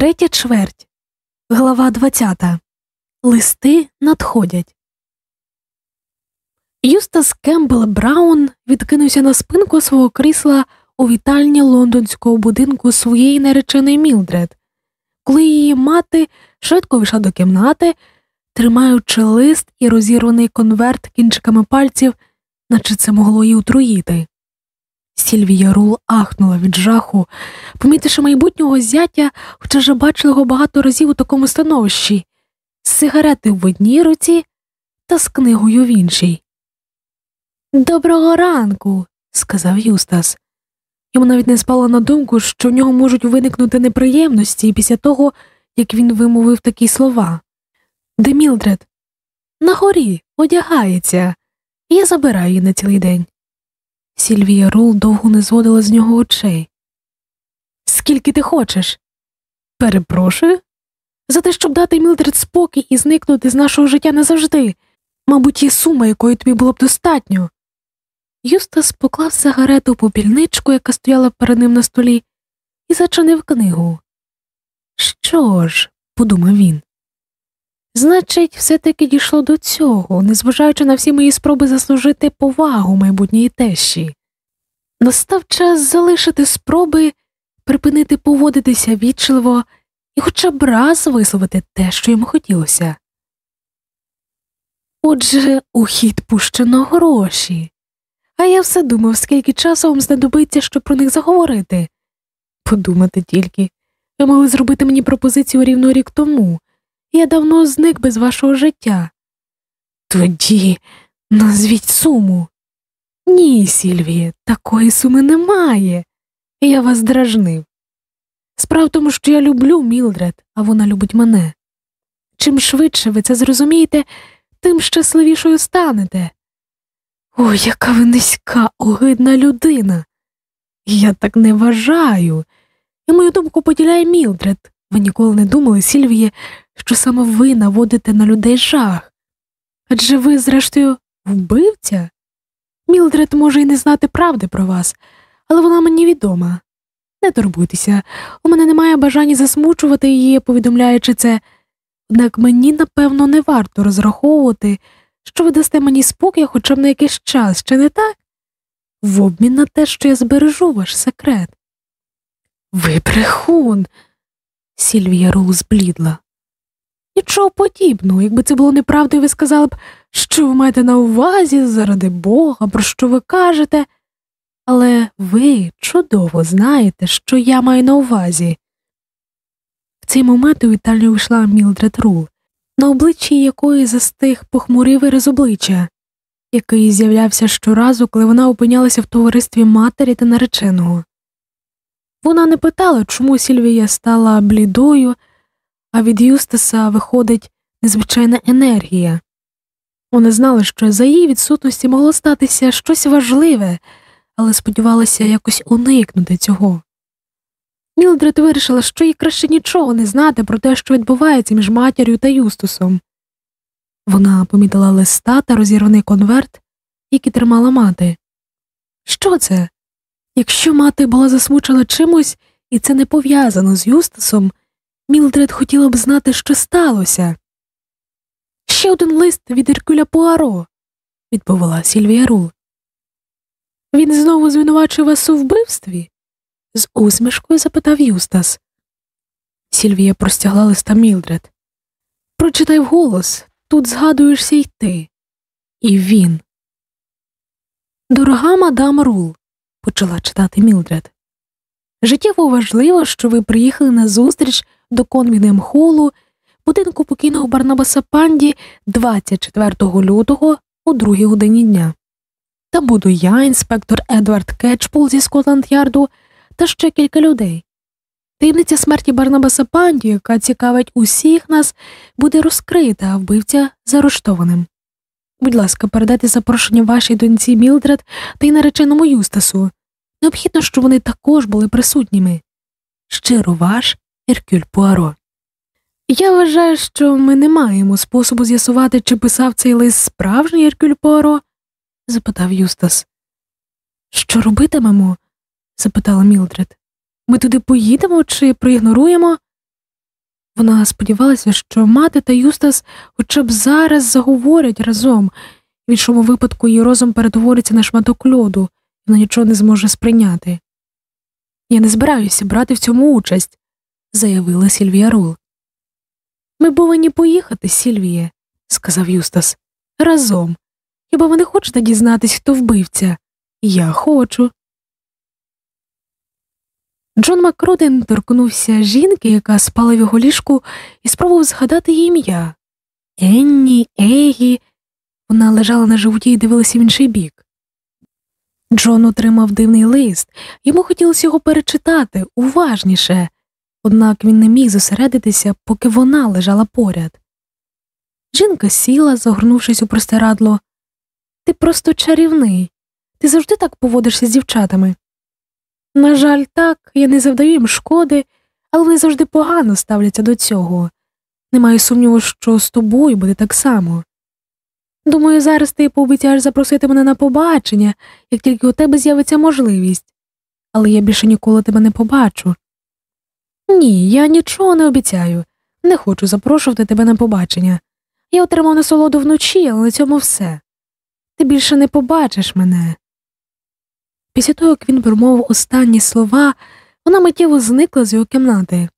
Третя чверть. Глава 20. Листи надходять. Юстас Кембл Браун відкинувся на спинку свого крісла у вітальні лондонського будинку своєї нареченої Мілдред, коли її мати швидко вийшла до кімнати, тримаючи лист і розірваний конверт кінчиками пальців, наче це могло її отруїти. Сільвія Рул ахнула від жаху, помітивши майбутнього зятя, хоча вже бачила його багато разів у такому становищі, з сигарети в одній руці та з книгою в іншій. Доброго ранку, сказав Юстас. Йому навіть не спало на думку, що в нього можуть виникнути неприємності після того, як він вимовив такі слова. Де Мілдред? На горі одягається, я забираю її на цілий день. Сільвія Рул довго не зводила з нього очей. Скільки ти хочеш? Перепрошую. За те, щоб дати Мілдред спокій і зникнути з нашого життя назавжди. Мабуть, є сума, якої тобі було б достатньо. Юстас поклав сигарету в попільничку, яка стояла перед ним на столі, і зачинив книгу. Що ж, подумав він. Значить, все таки дійшло до цього, незважаючи на всі мої спроби заслужити повагу майбутньої тещі. Настав час залишити спроби припинити поводитися вічливо і хоча б раз висловити те, що йому хотілося. Отже, у хід пущено гроші, а я все думав, скільки часу вам знадобиться, щоб про них заговорити. Подумати тільки, ви могли зробити мені пропозицію рівно рік тому. Я давно зник без вашого життя. Тоді назвіть суму. Ні, Сільвіє, такої суми немає. Я вас дражнив. Справа тому, що я люблю Мілдред, а вона любить мене. Чим швидше ви це зрозумієте, тим щасливішою станете. Ой, яка ви низька, огидна людина. Я так не вважаю. І мою думку поділяє Мілдред. Ви ніколи не думали, Сільвіє, що саме ви наводите на людей жах. Адже ви, зрештою, вбивця? Мілдред може й не знати правди про вас, але вона мені відома. Не турбуйтеся, у мене немає бажання засмучувати її, повідомляючи це, однак мені, напевно, не варто розраховувати, що ви дасте мені спокій хоча б на якийсь час, чи не так? В обмін на те, що я збережу ваш секрет. Ви брехун. Сільвія Рул зблідла. Нічого подібного, якби це було неправдою, ви сказали б, що ви маєте на увазі, заради Бога, про що ви кажете, але ви чудово знаєте, що я маю на увазі. В цей момент у вітальню вийшла Мілдред Рул, на обличчі якої застиг похмурий вираз обличчя, який з'являвся щоразу, коли вона опинялася в товаристві матері та нареченого. Вона не питала, чому Сільвія стала блідою, а від Юстаса виходить незвичайна енергія. Вона знала, що за її відсутності могло статися щось важливе, але сподівалася якось уникнути цього. Мілдред вирішила, що їй краще нічого не знати про те, що відбувається між матір'ю та Юстусом. Вона помітила листа та розірваний конверт, який тримала мати. Що це? Якщо мати була засмучена чимось, і це не пов'язано з Юстасом, Мілдред хотіла б знати, що сталося. Ще один лист від Іркюля Пуаро, відповіла Сільвія Рул. Він знову звинувачує вас у вбивстві? з усмішкою запитав Юстас. Сільвія простягла листа Мілдред. Прочитай вголос, тут згадуєшся й ти. І він. Дорога мадам Рул, почала читати Мілдред. Життєво важливо, що ви приїхали на зустріч до Комбінгем Холу, будинку покійного Барнабаса Панді 24 лютого у другій годині дня. Там буду я, інспектор Едвард Кетчпул зі Скотланд Ярду та ще кілька людей. Таємниця смерті Барнабаса Панді, яка цікавить усіх нас, буде розкрита, а вбивця заарештованим. Будь ласка, передайте запрошення вашій доньці Мілдред та й нареченому Юстасу. Необхідно, щоб вони також були присутніми. Щиро ваш Еркюль Пуаро. Я вважаю, що ми не маємо способу з'ясувати, чи писав цей лист справжній Еркюль Пуаро? запитав Юстас. Що робитимемо? запитала Мілдред. Ми туди поїдемо чи проігноруємо? Вона сподівалася, що мати та Юстас хоча б зараз заговорять разом, в іншому випадку її розум перетвориться на шматок льоду, і вона нічого не зможе сприйняти. Я не збираюся брати в цьому участь, заявила Сільвія Рул. Ми повинні поїхати, Сільвіє, сказав Юстас. Разом. Хіба ви не хочете дізнатись, хто вбивця? Я хочу. Джон Макроден торкнувся жінки, яка спала в його ліжку, і спробував згадати її ім'я. Енні, Егі. Вона лежала на животі і дивилася в інший бік. Джон отримав дивний лист, йому хотілося його перечитати уважніше, однак він не міг зосередитися, поки вона лежала поряд. Жінка сіла, загорнувшись у простирадло. Ти просто чарівний. Ти завжди так поводишся з дівчатами. На жаль, так, я не завдаю їм шкоди, але вони завжди погано ставляться до цього. Немає сумніву, що з тобою буде так само. Думаю, зараз ти пообіцяєш запросити мене на побачення, як тільки у тебе з'явиться можливість, але я більше ніколи тебе не побачу. Ні, я нічого не обіцяю, не хочу запрошувати тебе на побачення. Я отримав насолоду вночі, але на цьому все. Ти більше не побачиш мене. Після того, як він промовив останні слова, вона миттєво зникла з його кімнати.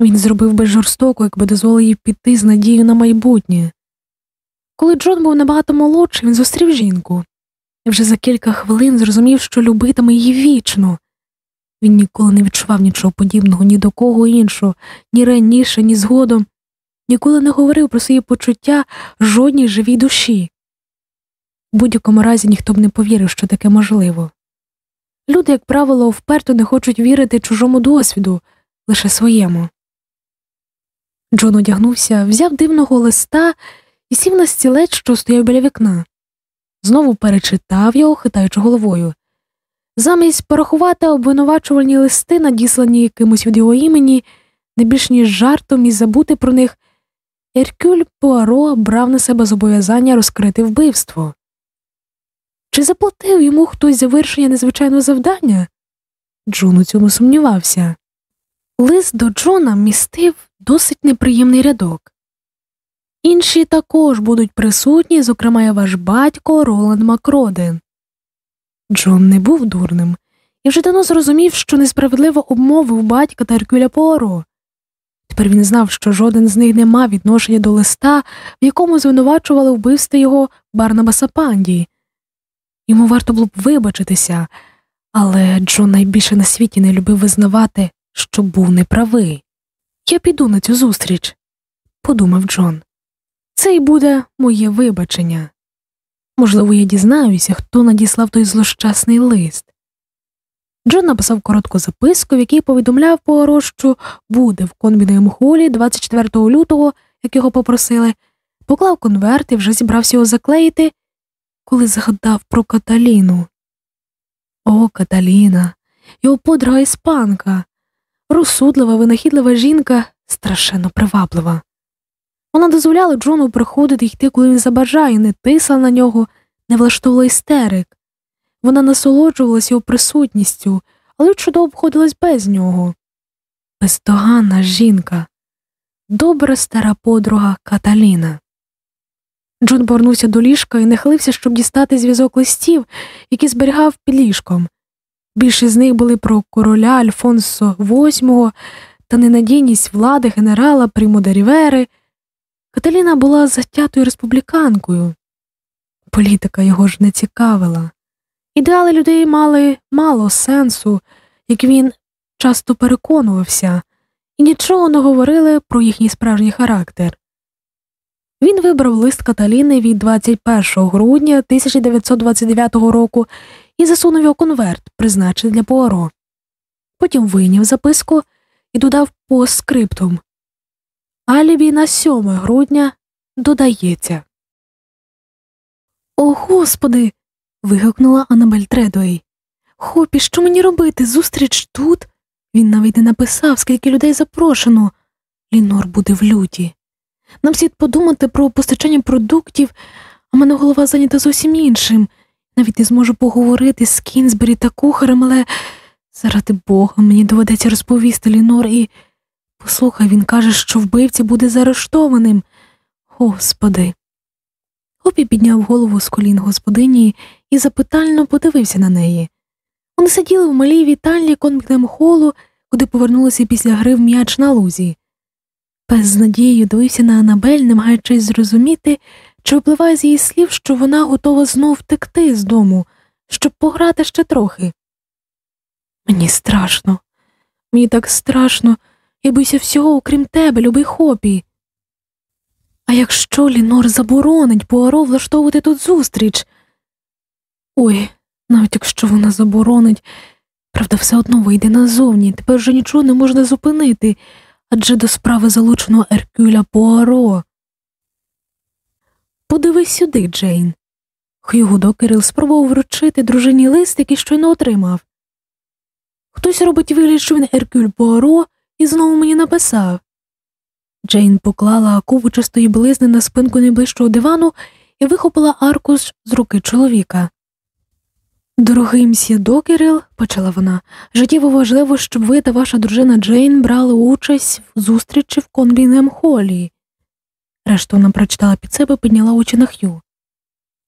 Він зробив би жорстоко, якби дозволив їй піти з надією на майбутнє. Коли Джон був набагато молодший, він зустрів жінку і вже за кілька хвилин зрозумів, що любитиме її вічно. Він ніколи не відчував нічого подібного ні до кого іншого, ні раніше, ні згодом, ніколи не говорив про свої почуття жодній живій душі. В будь-якому разі ніхто б не повірив, що таке можливо. Люди, як правило, вперто не хочуть вірити чужому досвіду, лише своєму. Джон одягнувся, взяв дивного листа і сів на стілець, що стояв біля вікна. Знову перечитав його, хитаючи головою. Замість порахувати обвинувачувальні листи, надіслані якимось від його імені, не більш ніж жартом і забути про них, Еркюль Пуаро брав на себе зобов'язання розкрити вбивство. Чи заплатив йому хтось за вирішення незвичайного завдання? Джон у цьому сумнівався. Лист до Джона містив досить неприємний рядок. Інші також будуть присутні, зокрема і ваш батько Роланд Макроден. Джон не був дурним і вже давно зрозумів, що несправедливо обмовив батька та Еркюля Пуаро. Тепер він знав, що жоден з них не мав відношення до листа, в якому звинувачували вбивство його Барнабаса Панді. Йому варто було б вибачитися, але Джон найбільше на світі не любив визнавати, що був неправий. Я піду на цю зустріч, подумав Джон. Це й буде моє вибачення. Можливо, я дізнаюся, хто надіслав той злощасний лист. Джон написав коротку записку, в якій повідомляв Пуаро, що буде в конбіному холі 24 лютого, як його попросили, поклав конверт і вже зібрався його заклеїти, коли згадав про Каталіну. О, Каталіна, його подруга іспанка, розсудлива, винахідлива жінка, страшенно приваблива. Вона дозволяла Джону приходити йти, коли він забажає, не тисла на нього, не влаштовувала істерик. Вона насолоджувалася його присутністю, але чудово обходилась без нього. Бездоганна жінка, добра стара подруга Каталіна. Джон повернувся до ліжка і нахилився, щоб дістати зв'язок листів, які зберігав під ліжком. Більшість з них були про короля Альфонсо VIII та ненадійність влади генерала Прімо де Рівери. Каталіна була затятою республіканкою. Політика його ж не цікавила. Ідеали людей мали мало сенсу, як він часто переконувався, і нічого не говорили про їхній справжній характер. Він вибрав лист Каталіни від 21 грудня 1929 року і засунув його конверт, призначений для Пуаро. Потім вийняв записку і додав постскриптум. Алібі на 7 грудня додається. О, господи. вигукнула Анабель Тредуей. Хопі, що мені робити? Зустріч тут? Він навіть не написав, скільки людей запрошено. Лінор буде в люті. Нам слід подумати про постачання продуктів, а мене голова зайнята зовсім іншим. Навіть не зможу поговорити з Кінзбері та кухарем, але заради Бога мені доведеться розповісти Лінор і Послухай, він каже, що вбивця буде заарештованим. Господи. Хопі підняв голову з колін господині і запитально подивився на неї. Вони сиділи в малій вітальні конкнем холу, куди повернулися після гри в м'яч на лузі. Пес з надією дивився на Анабель, намагаючись зрозуміти, чи випливає з її слів, що вона готова знов втекти з дому, щоб пограти ще трохи. Мені страшно, мені так страшно, я боюся всього, окрім тебе, любий хопі. А якщо Лінор заборонить Пуаро влаштовувати тут зустріч? Ой, навіть якщо вона заборонить, правда, все одно вийде назовні, тепер вже нічого не можна зупинити, адже до справи залучено Еркюля Пуаро. Подивись сюди, Джейн. Х'юго Кирил спробував вручити дружині лист, який щойно отримав. Хтось робить вигляд, що він Еркюль Пуаро, і знову мені написав. Джейн поклала куву чистої білизни на спинку найближчого дивану і вихопила аркуш з руки чоловіка. Дорогий мсьє Докерил, почала вона, життєво важливо, щоб ви та ваша дружина Джейн брали участь в зустрічі в Конбінгем Холі. Решту вона прочитала під себе, підняла очі на Х'ю.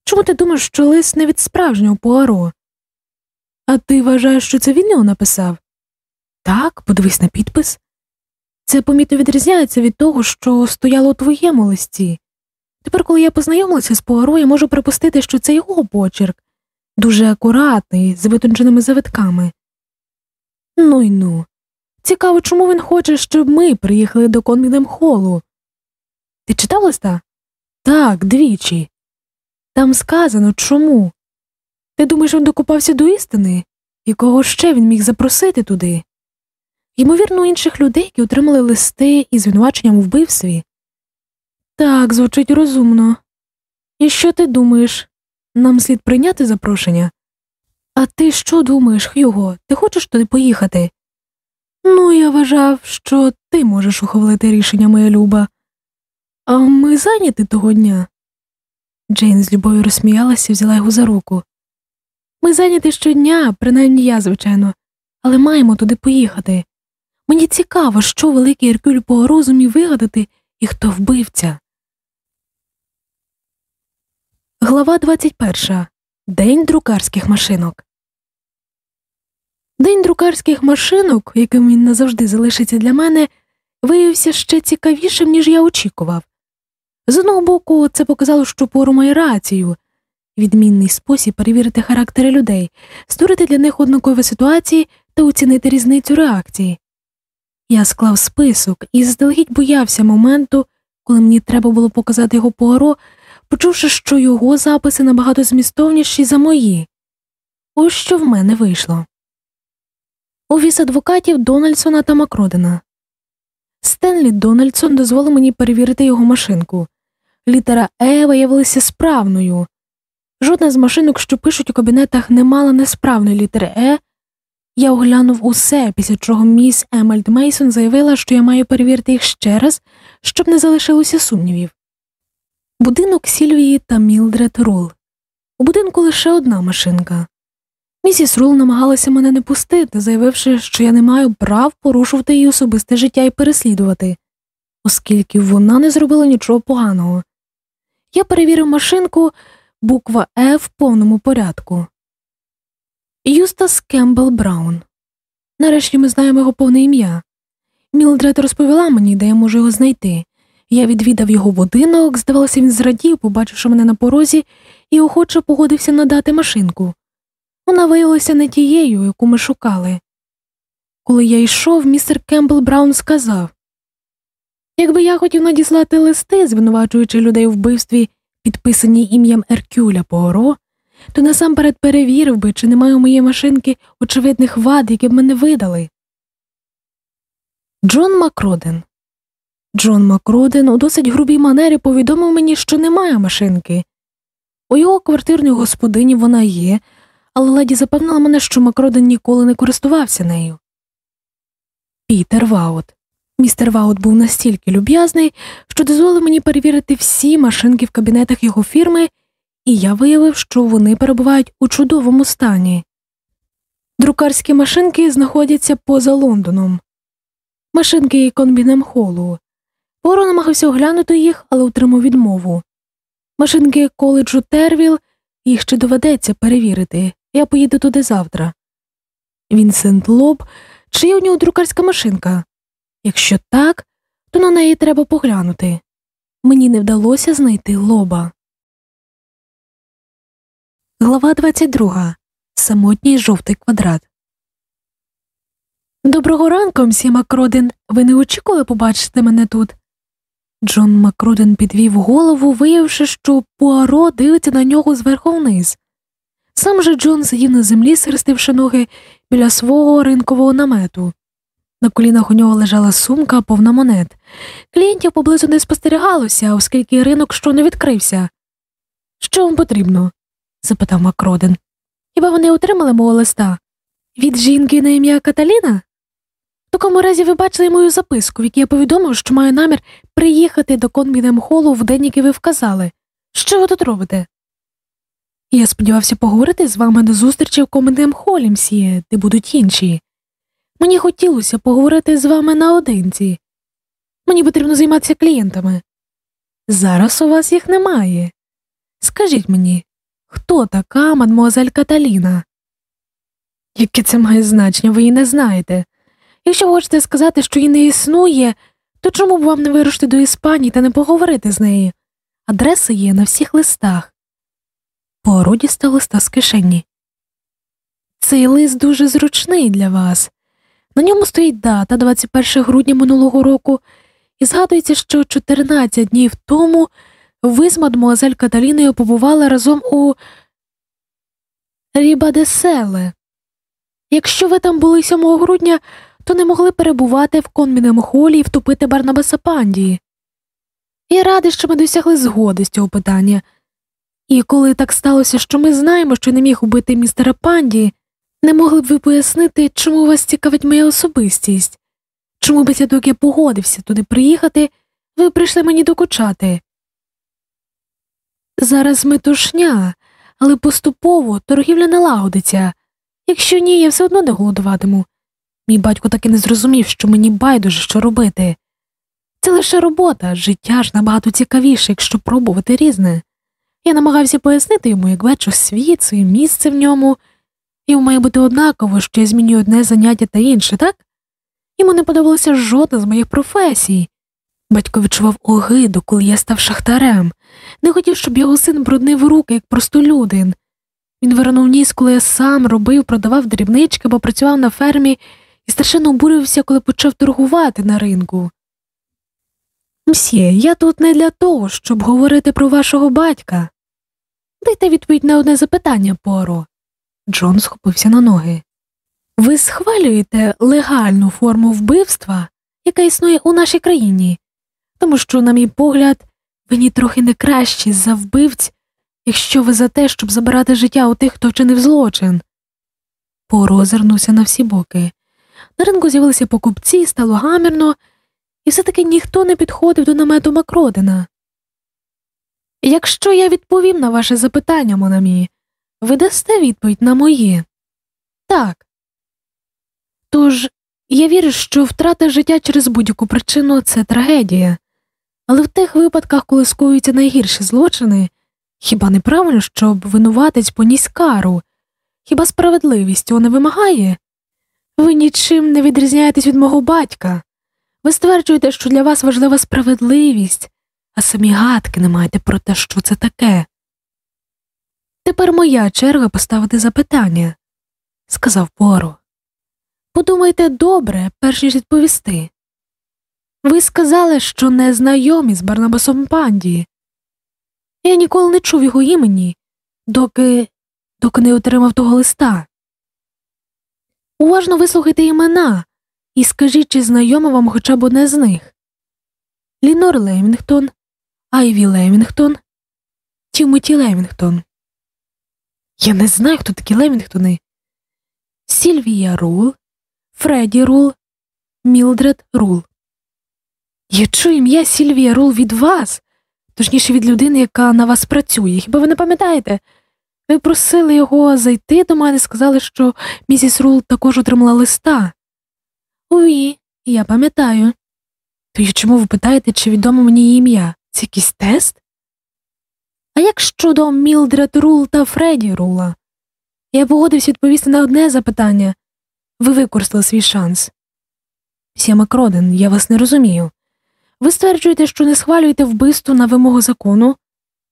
Чому ти думаєш, що лист не від справжнього Пуаро? А ти вважаєш, що це він його написав? Так, подивись на підпис. Це помітно відрізняється від того, що стояло у твоєму листі. Тепер, коли я познайомилася з Пуаро, я можу припустити, що це його почерк, дуже акуратний, з витонченими завитками. Ну й ну. Цікаво, чому він хоче, щоб ми приїхали до Конмідем холу. Ти читав листа? Так, двічі. Там сказано чому. Ти думаєш, він докупався до істини? І кого ще він міг запросити туди? Ймовірно, інших людей, які отримали листи із звинуваченням у вбивстві. Так, звучить розумно. І що ти думаєш? Нам слід прийняти запрошення? А ти що думаєш, Х'юго? Ти хочеш туди поїхати? Ну, я вважав, що ти можеш ухвалити рішення, моя люба. А ми зайняті того дня. Джейн з любов'ю розсміялася і взяла його за руку. Ми зайняті щодня, принаймні я, звичайно, але маємо туди поїхати. Мені цікаво, що великий Еркюль по розумі вигадати і хто вбивця. Глава 21. День друкарських машинок. День друкарських машинок, яким він назавжди залишиться для мене, виявився ще цікавішим, ніж я очікував. З одного боку, це показало, що Поро має рацію відмінний спосіб перевірити характери людей, створити для них однакові ситуації та оцінити різницю реакції. Я склав список і заздалегідь боявся моменту, коли мені треба було показати його Пуаро, почувши, що його записи набагато змістовніші за мої. Ось що в мене вийшло. Офіс адвокатів Дональдсона та Макродена. Стенлі Дональдсон дозволив мені перевірити його машинку. Літера Е виявилася справною. Жодна з машинок, що пишуть у кабінетах, не мала несправної літери Е. Я оглянув усе, після чого міс Емеральд Мейсон заявила, що я маю перевірити їх ще раз, щоб не залишилося сумнівів. Будинок Сільвії та Мілдред Рул. У будинку лише одна машинка. Місіс Рул намагалася мене не пустити, заявивши, що я не маю прав порушувати її особисте життя і переслідувати, оскільки вона не зробила нічого поганого. Я перевірив машинку буква Е в повному порядку. Юстас Кембл Браун. Нарешті ми знаємо його повне ім'я. Мілдред розповіла мені, де я можу його знайти. Я відвідав його будинок, здавалося, він зрадів, побачивши мене на порозі, і охоче погодився надати машинку. Вона виявилася не тією, яку ми шукали. Коли я йшов, містер Кембл Браун сказав Якби я хотів надіслати листи, звинувачуючи людей у вбивстві, підписані ім'ям Еркюля Пуаро, то насамперед перевірив би, чи немає у моєї машинки очевидних вад, які б мене видали. Джон Макроден Джон Макроден у досить грубій манері повідомив мені, що немає машинки. У його квартирній господині вона є, але леді запевнила мене, що Макроден ніколи не користувався нею. Пітер Ваут. Містер Ваут був настільки люб'язний, що дозволив мені перевірити всі машинки в кабінетах його фірми, і я виявив, що вони перебувають у чудовому стані. Друкарські машинки знаходяться поза Лондоном. машинки Конбінем Холу. Поро намагався оглянути їх, але отримав відмову. Машинки коледжу Тервіл їх ще доведеться перевірити. Я поїду туди завтра. Вінсент Лоб, чи є у нього друкарська машинка? Якщо так, то на неї треба поглянути. Мені не вдалося знайти лоба. Глава 22. Самотній жовтий квадрат. Доброго ранку, мсі Макроден. Ви не очікували побачити мене тут? Джон Макроден підвів голову, виявивши, що Пуаро дивиться на нього зверху вниз. Сам же Джон сидів на землі, схрестивши ноги біля свого ринкового намету. На колінах у нього лежала сумка, повна монет. Клієнтів поблизу не спостерігалося, оскільки ринок що не відкрився. Що вам потрібно? Запитав Макроден. Хіба вони отримали мого листа? Від жінки на ім'я Каталіна? В такому разі ви бачили мою записку, в якій я повідомив, що маю намір приїхати до Конбінем Холу в день, який ви вказали. Що ви тут робите? Я сподівався поговорити з вами до зустрічі в Конбінем Холі, мсіє, де будуть інші. Мені хотілося поговорити з вами наодинці. Мені потрібно займатися клієнтами. Зараз у вас їх немає. Скажіть мені, хто така мадмуазель Каталіна? Яке це має значення, ви її не знаєте. Якщо хочете сказати, що її не існує, то чому б вам не вирушити до Іспанії та не поговорити з нею? Адреса є на всіх листах. Поро дістав листа з кишені. Цей лист дуже зручний для вас. На ньому стоїть дата 21 грудня минулого року, і згадується, що 14 днів тому ви з мадмуазель Каталіною побували разом у Рібадеселе. Якщо ви там були 7 грудня, то не могли перебувати в конмінем холі і втопити Барнабаса Пандії. Я радий, що ми досягли згоди з цього питання. І коли так сталося, що ми знаємо, що не міг убити містера Панді, не могли б ви пояснити, чому вас цікавить моя особистість? Чому після того, як я погодився туди приїхати, ви прийшли мені докучати? Зараз метушня, але поступово торгівля налагодиться. Якщо ні, я все одно не голодуватиму. Мій батько так і не зрозумів, що мені байдуже що робити. Це лише робота, життя ж набагато цікавіше, якщо пробувати різне. Я намагався пояснити йому, як бачу світ, своє місце в ньому. Йому має бути однаково, що я змінюю одне заняття та інше, так? Йому не подобалося жодна з моїх професій. Батько відчував огиду, коли я став шахтарем, не хотів, щоб його син бруднив руки, як простолюдин. Він вернув ніс, коли я сам робив, продавав дрібнички, бо працював на фермі і страшенно обурився, коли почав торгувати на ринку. Мсьє, я тут не для того, щоб говорити про вашого батька. Дайте відповідь на одне запитання, Поро. Джон схопився на ноги. Ви схвалюєте легальну форму вбивства, яка існує у нашій країні, тому що, на мій погляд, ви трохи не кращі за вбивць, якщо ви за те, щоб забирати життя у тих, хто вчинив злочин. Поро озирнувся на всі боки. На ринку з'явилися покупці, стало гамірно, і все таки ніхто не підходив до намету Макродена. Якщо я відповім на ваше запитання, Монамі, ви дасте відповідь на моє? Так. Тож я вірю, що втрата життя через будь-яку причину це трагедія, але в тих випадках, коли скоюються найгірші злочини, хіба не правильно, щоб винуватець поніс кару? Хіба справедливість цього не вимагає? Ви нічим не відрізняєтесь від мого батька. Ви стверджуєте, що для вас важлива справедливість, а самі гадки не маєте про те, що це таке. Тепер моя черга поставити запитання, сказав Поро. Подумайте добре, перш ніж відповісти. Ви сказали, що не знайомі з Барнабасом Панді. Я ніколи не чув його імені, доки доки не отримав того листа. Уважно вислухайте імена і скажіть, чи знайоме вам хоча б одне з них Лінор Лемінгтон, Айві Лемінгтон, Тімоті Лемінгтон. Я не знаю, хто такі Лемінгтони. Сільвія Рул, Фредді Рул, Мілдред Рул. Я чую ім'я Сільвія Рул від вас, точніше від людини, яка на вас працює. Хіба ви не пам'ятаєте? Ви просили його зайти до мене, сказали, що місіс Рул також отримала листа. Уві, Я пам'ятаю. То чому ви питаєте, чи відомо мені ім'я? Це якийсь тест? А як щодо Мілдред Рул та Фредді Рула? Я погодився відповісти на одне запитання ви використали свій шанс. Сіма Кроден, я вас не розумію. Ви стверджуєте, що не схвалюєте вбивство на вимогу закону,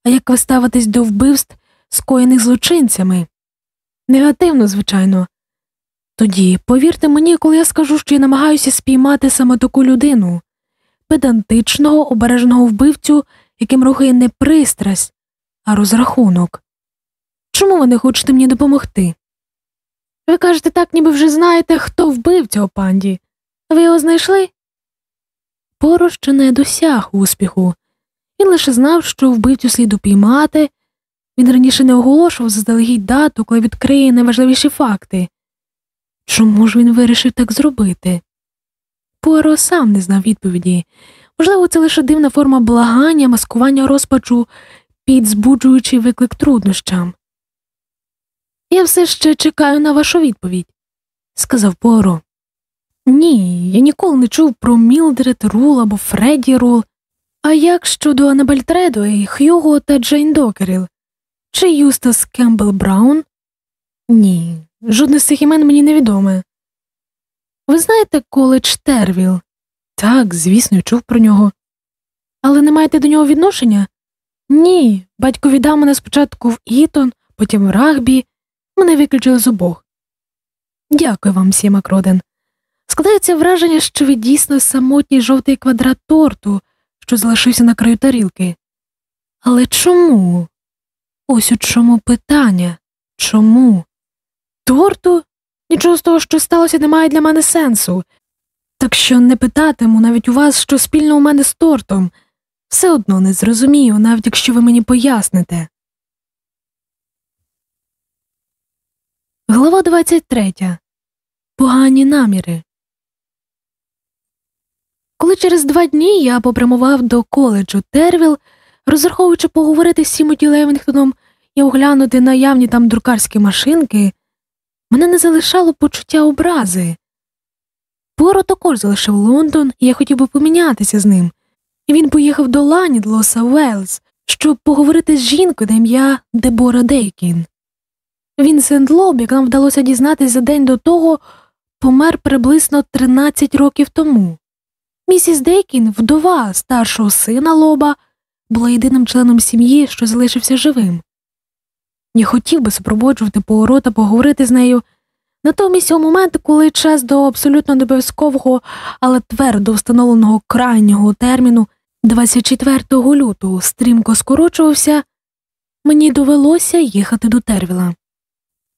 а як ви ставитесь до вбивств, скоєних злочинцями? Негативно, звичайно. Тоді повірте мені, коли я скажу, що я намагаюся спіймати саме таку людину, педантичного, обереженого вбивцю, яким рухає не пристрасть, а розрахунок. Чому ви не хочете мені допомогти? Ви кажете так, ніби вже знаєте, хто вбив цього панді. Ви його знайшли? Поро ще не досяг успіху. Він лише знав, що вбивцю слід упіймати. Він раніше не оголошував заздалегідь дату, коли відкриє найважливіші факти. Чому ж він вирішив так зробити? Пуаро сам не знав відповіді. Можливо, це лише дивна форма благання, маскування розпачу під збуджуючий виклик труднощам. Я все ще чекаю на вашу відповідь, сказав Пуаро. Ні, я ніколи не чув про Мілдред Рул або Фредді Рул. А як щодо Анабель Тредуей, Хьюго та Джейн Докеріл? Чи Юстас Кембл Браун? Ні, жодне з цих імен мені не відоме. Ви знаєте коледж Тервіл? Так, звісно, чув про нього. Але не маєте до нього відношення? Ні, батько віддав мене спочатку в Ітон, потім в рагбі, мене виключили з обох. Дякую вам, месьє Маккроден. Складається враження, що ви дійсно самотній жовтий квадрат торту, що залишився на краю тарілки. Але чому? Ось у чому питання чому? Торту? Нічого з того, що сталося, не має для мене сенсу. Так що не питатиму навіть у вас, що спільно у мене з тортом. Все одно не зрозумію, навіть якщо ви мені поясните. Глава 23. Погані наміри. Коли через два дні я попрямував до коледжу Тервіл, розраховуючи поговорити з Сімоті Левінгтоном і оглянути наявні там друкарські машинки, мене не залишало почуття образи. Поро також залишив Лондон, і я хотів би помінятися з ним, і він поїхав до Ланідлоса Уелс, щоб поговорити з жінкою на ім'я Дебора Дейкін. Вінсент Лоб, як нам вдалося дізнатися за день до того, помер приблизно 13 років тому. Місіс Дейкін, вдова старшого сина лоба, була єдиним членом сім'ї, що залишився живим. Я хотів би супроводжувати поворота, поговорити з нею. Натомість у момент, коли час до абсолютно необов'язкового, але твердо встановленого крайнього терміну 24 лютого стрімко скорочувався, мені довелося їхати до Тервіла.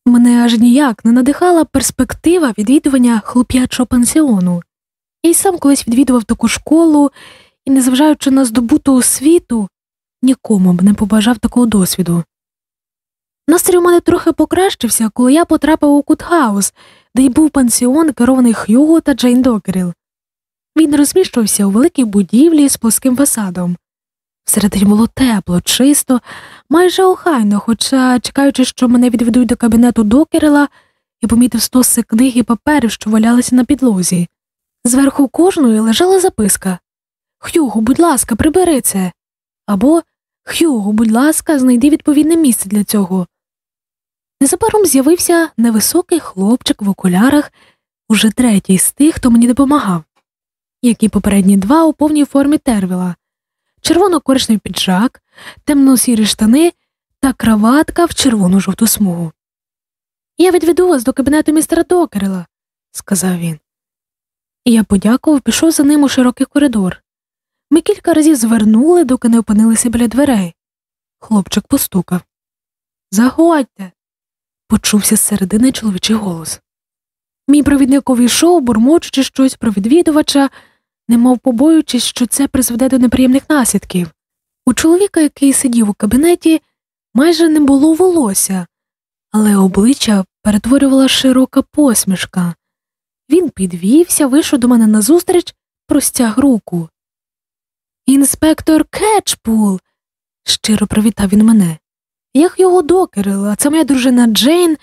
Мене аж ніяк не надихала перспектива відвідування хлоп'ячого пансіону. Я й сам колись відвідував таку школу і, незважаючи на здобуту освіту, нікому б не побажав такого досвіду. Настрій у мене трохи покращився, коли я потрапив у Кутхаус, де й був пансіон, керований Х'юго та Джейн Докеріл. Він розміщувався у великій будівлі з плоским фасадом. Всередині було тепло, чисто, майже охайно, хоча, чекаючи, що мене відведуть до кабінету докерела, я помітив стоси книг і паперів, що валялися на підлозі. Зверху кожної лежала записка Х'юго, будь ласка, прибери це. Або Х'юго, будь ласка, знайди відповідне місце для цього. Незабаром з'явився невисокий хлопчик в окулярах, уже третій з тих, хто мені допомагав, як і попередні два у повній формі тервіла, червоно-коричневий піджак, темно-сірі штани та краватка в червону жовту смугу. Я відведу вас до кабінету містера Докерела, сказав він. Я подякував, пішов за ним у широкий коридор. Ми кілька разів звернули, доки не опинилися біля дверей. Хлопчик постукав. Заходьте, почувся з середини чоловічий голос. Мій провідник увійшов, бурмочучи щось про відвідувача, немов побоюючись, що це призведе до неприємних наслідків. У чоловіка, який сидів у кабінеті, майже не було волосся, але обличчя перетворювала широка посмішка. Він підвівся, вийшов до мене назустріч, простяг руку. Інспектор Кетчпул. щиро привітав він мене. Як його докерил, а це моя дружина Джейн,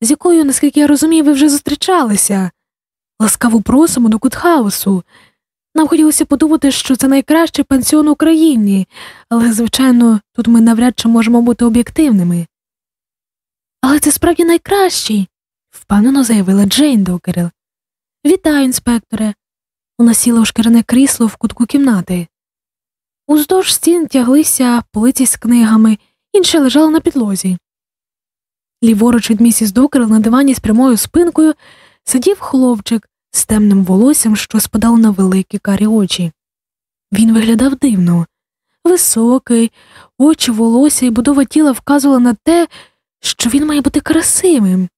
з якою, наскільки я розумію, ви вже зустрічалися. Ласкаво просимо до Кутхаусу. Нам хотілося подумати, що це найкращий пансіон Україні, але, звичайно, тут ми навряд чи можемо бути об'єктивними. Але це справді найкращий, впевнено заявила Джейн Докерел. Вітаю, інспекторе. Вона сіла у шкіряне крісло в кутку кімнати. Уздовж стін тяглися полиці з книгами, інші лежали на підлозі. Ліворуч від місіс Докерел на дивані з прямою спинкою сидів хлопчик з темним волоссям, що спадало на великі карі очі. Він виглядав дивно, високий, очі, волосся і будова тіла вказували на те, що він має бути красивим,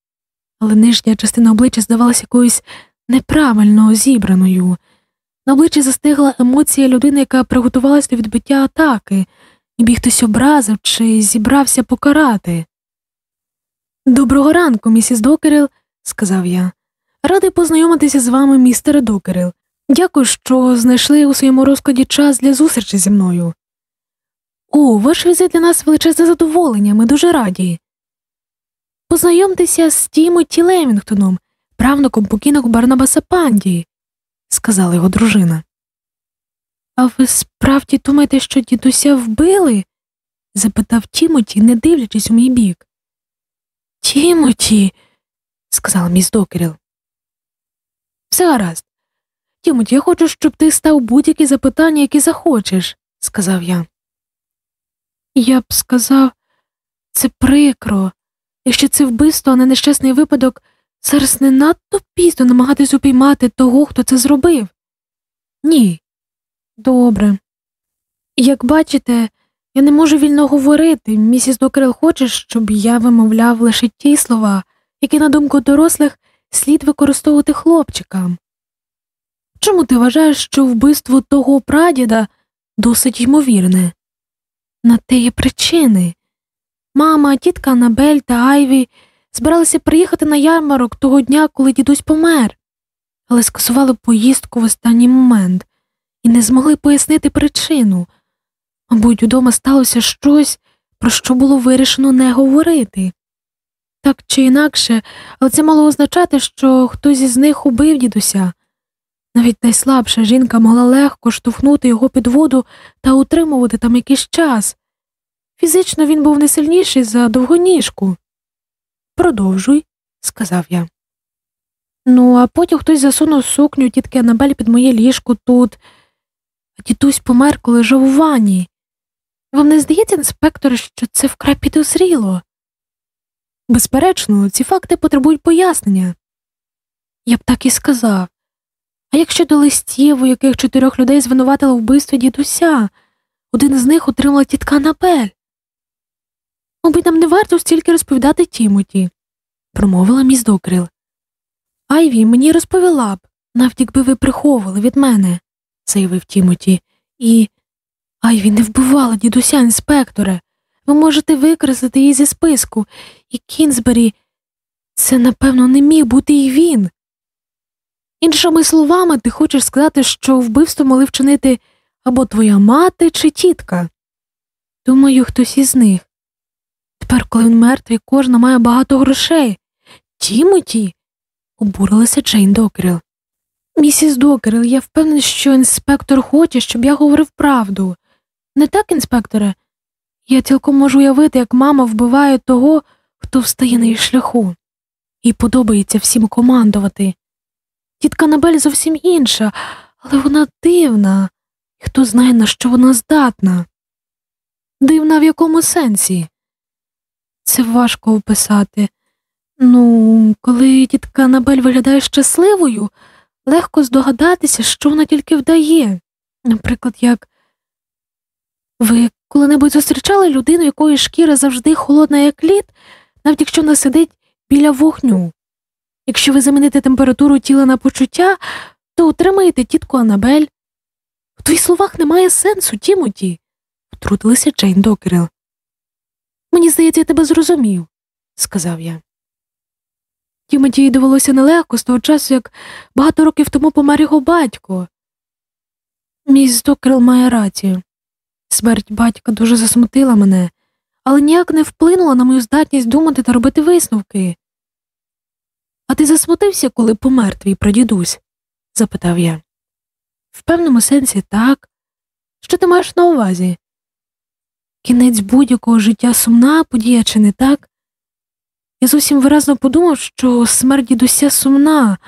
але нижня частина обличчя здавалася якоюсь неправильно зібраною. На обличчі застигла емоція людини, яка приготувалася до відбиття атаки, ніби хтось образив чи зібрався покарати. Доброго ранку, місіс Докерил, сказав я. Радий познайомитися з вами, містере Докерил. Дякую, що знайшли у своєму розкладі час для зустрічі зі мною. О, ваш візит для нас величезне задоволення, ми дуже раді. Познайомтеся з Тімоті Лемінгтоном, правнуком покійного Барнабаса Панді, сказала його дружина. А ви справді думаєте, що дідуся вбили? запитав Тімоті, не дивлячись у мій бік. Тімоті, сказала міс Докеріл. Все гаразд. Тімоті, я хочу, щоб ти став будь-які запитання, які захочеш, сказав я. Я б сказав, це прикро. Якщо це вбивство, а не нещасний випадок, зараз не надто пізно намагатись упіймати того, хто це зробив. Ні. Добре. Як бачите, я не можу вільно говорити. Місіс Докрел хоче, щоб я вимовляв лише ті слова, які, на думку дорослих, слід використовувати хлопчикам. Чому ти вважаєш, що вбивство того прадіда досить ймовірне? На те є причини. Мама, тітка Анабель та Айві збиралися приїхати на ярмарок того дня, коли дідусь помер, але скасували поїздку в останній момент і не змогли пояснити причину. Мабуть, удома сталося щось, про що було вирішено не говорити. Так чи інакше, але це мало означати, що хтось із них убив дідуся. Навіть найслабша жінка могла легко штовхнути його під воду та утримувати там якийсь час. Фізично він був не сильніший за довгоніжку. Продовжуй, сказав я. Ну, а потім хтось засунув сукню тітки Анабель під моє ліжко тут, а дідусь помер, коли жив у ванні. Вам не здається, інспектор, що це вкрай підозріло? Безперечно, ці факти потребують пояснення. Я б так і сказав. А як щодо листів, у яких чотирьох людей звинуватили вбивстві дідуся, один з них отримала тітка Анабель. Мабуть, нам не варто стільки розповідати Тімоті, промовила міс Докрил. Айві мені розповіла б, навіть якби ви приховували від мене, заявив Тімоті, і Айві не вбивала дідуся інспекторе. Ви можете викреслити її зі списку, і Кінгсбері це, напевно, не міг бути і він. Іншими словами, ти хочеш сказати, що вбивство могли вчинити або твоя мати, чи тітка. Думаю, хтось із них. Тепер, коли він мертвий, кожна має багато грошей. Тімоті, обурилася Джейн Докерил. Місіс Докерил, я впевнений, що інспектор хоче, щоб я говорив правду. Не так, інспекторе? Я цілком можу уявити, як мама вбиває того, хто встає на її шляху, їй подобається всім командувати. Тітка Набель зовсім інша, але вона дивна, і хто знає, на що вона здатна. Дивна в якому сенсі? Це важко описати. Ну, коли тітка Набель виглядає щасливою, легко здогадатися, що вона тільки вдає. Наприклад, як ви коли-небудь зустрічали людину, якої шкіра завжди холодна, як лід, навіть якщо вона сидить біля вогню. Якщо ви заміните температуру тіла на почуття, то отримаєте тітку Анабель. В твоїх словах немає сенсу, Тімоті, втрутилася Джейн Докерел. Мені здається, я тебе зрозумів, сказав я. Тімоті довелося нелегко з того часу, як багато років тому помер його батько. Міс Докерел має рацію. Смерть батька дуже засмутила мене, але ніяк не вплинула на мою здатність думати та робити висновки. А ти засмутився, коли помер твій прадідусь? запитав я. В певному сенсі так. Що ти маєш на увазі? Кінець будь-якого життя сумна подія, чи не так? Я зовсім виразно подумав, що смерть дідуся сумна,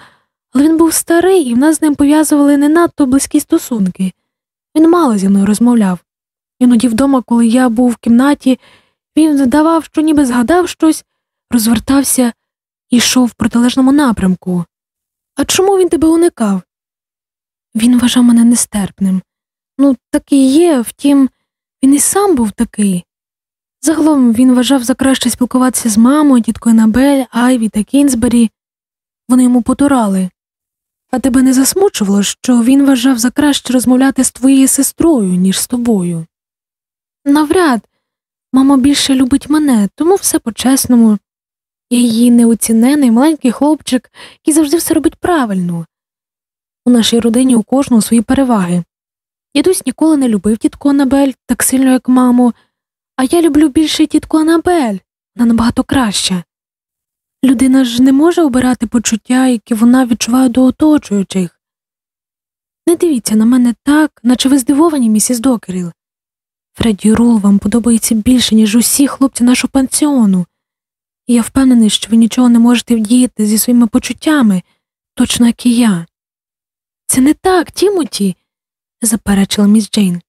але він був старий, і в нас з ним пов'язували не надто близькі стосунки. Він мало зі мною розмовляв. Іноді вдома, коли я був в кімнаті, він здавав, що ніби згадав щось, розвертався і йшов в протилежному напрямку. А чому він тебе уникав? Він вважав мене нестерпним. Ну, так і є, втім, він і сам був такий. Загалом він вважав за краще спілкуватися з мамою, тіткою Набель, Айві та Кінзбері. Вони йому потурали. А тебе не засмучувало, що він вважав за краще розмовляти з твоєю сестрою, ніж з тобою? Навряд, мама більше любить мене, тому все по-чесному. Я її неоцінений маленький хлопчик, який завжди все робить правильно. У нашій родині у кожного свої переваги. Дідусь ніколи не любив тітку Анабель так сильно, як маму, а я люблю більше тітку Анабель, вона набагато краща. Людина ж не може обирати почуття, які вона відчуває до оточуючих. Не дивіться на мене так, наче ви здивовані, місіс Докеріл. Фредді Рул вам подобається більше, ніж усі хлопці нашого пансіону, і я впевнений, що ви нічого не можете вдіяти зі своїми почуттями, точно як і я. Це не так, Тімоті, заперечила міс Джейн.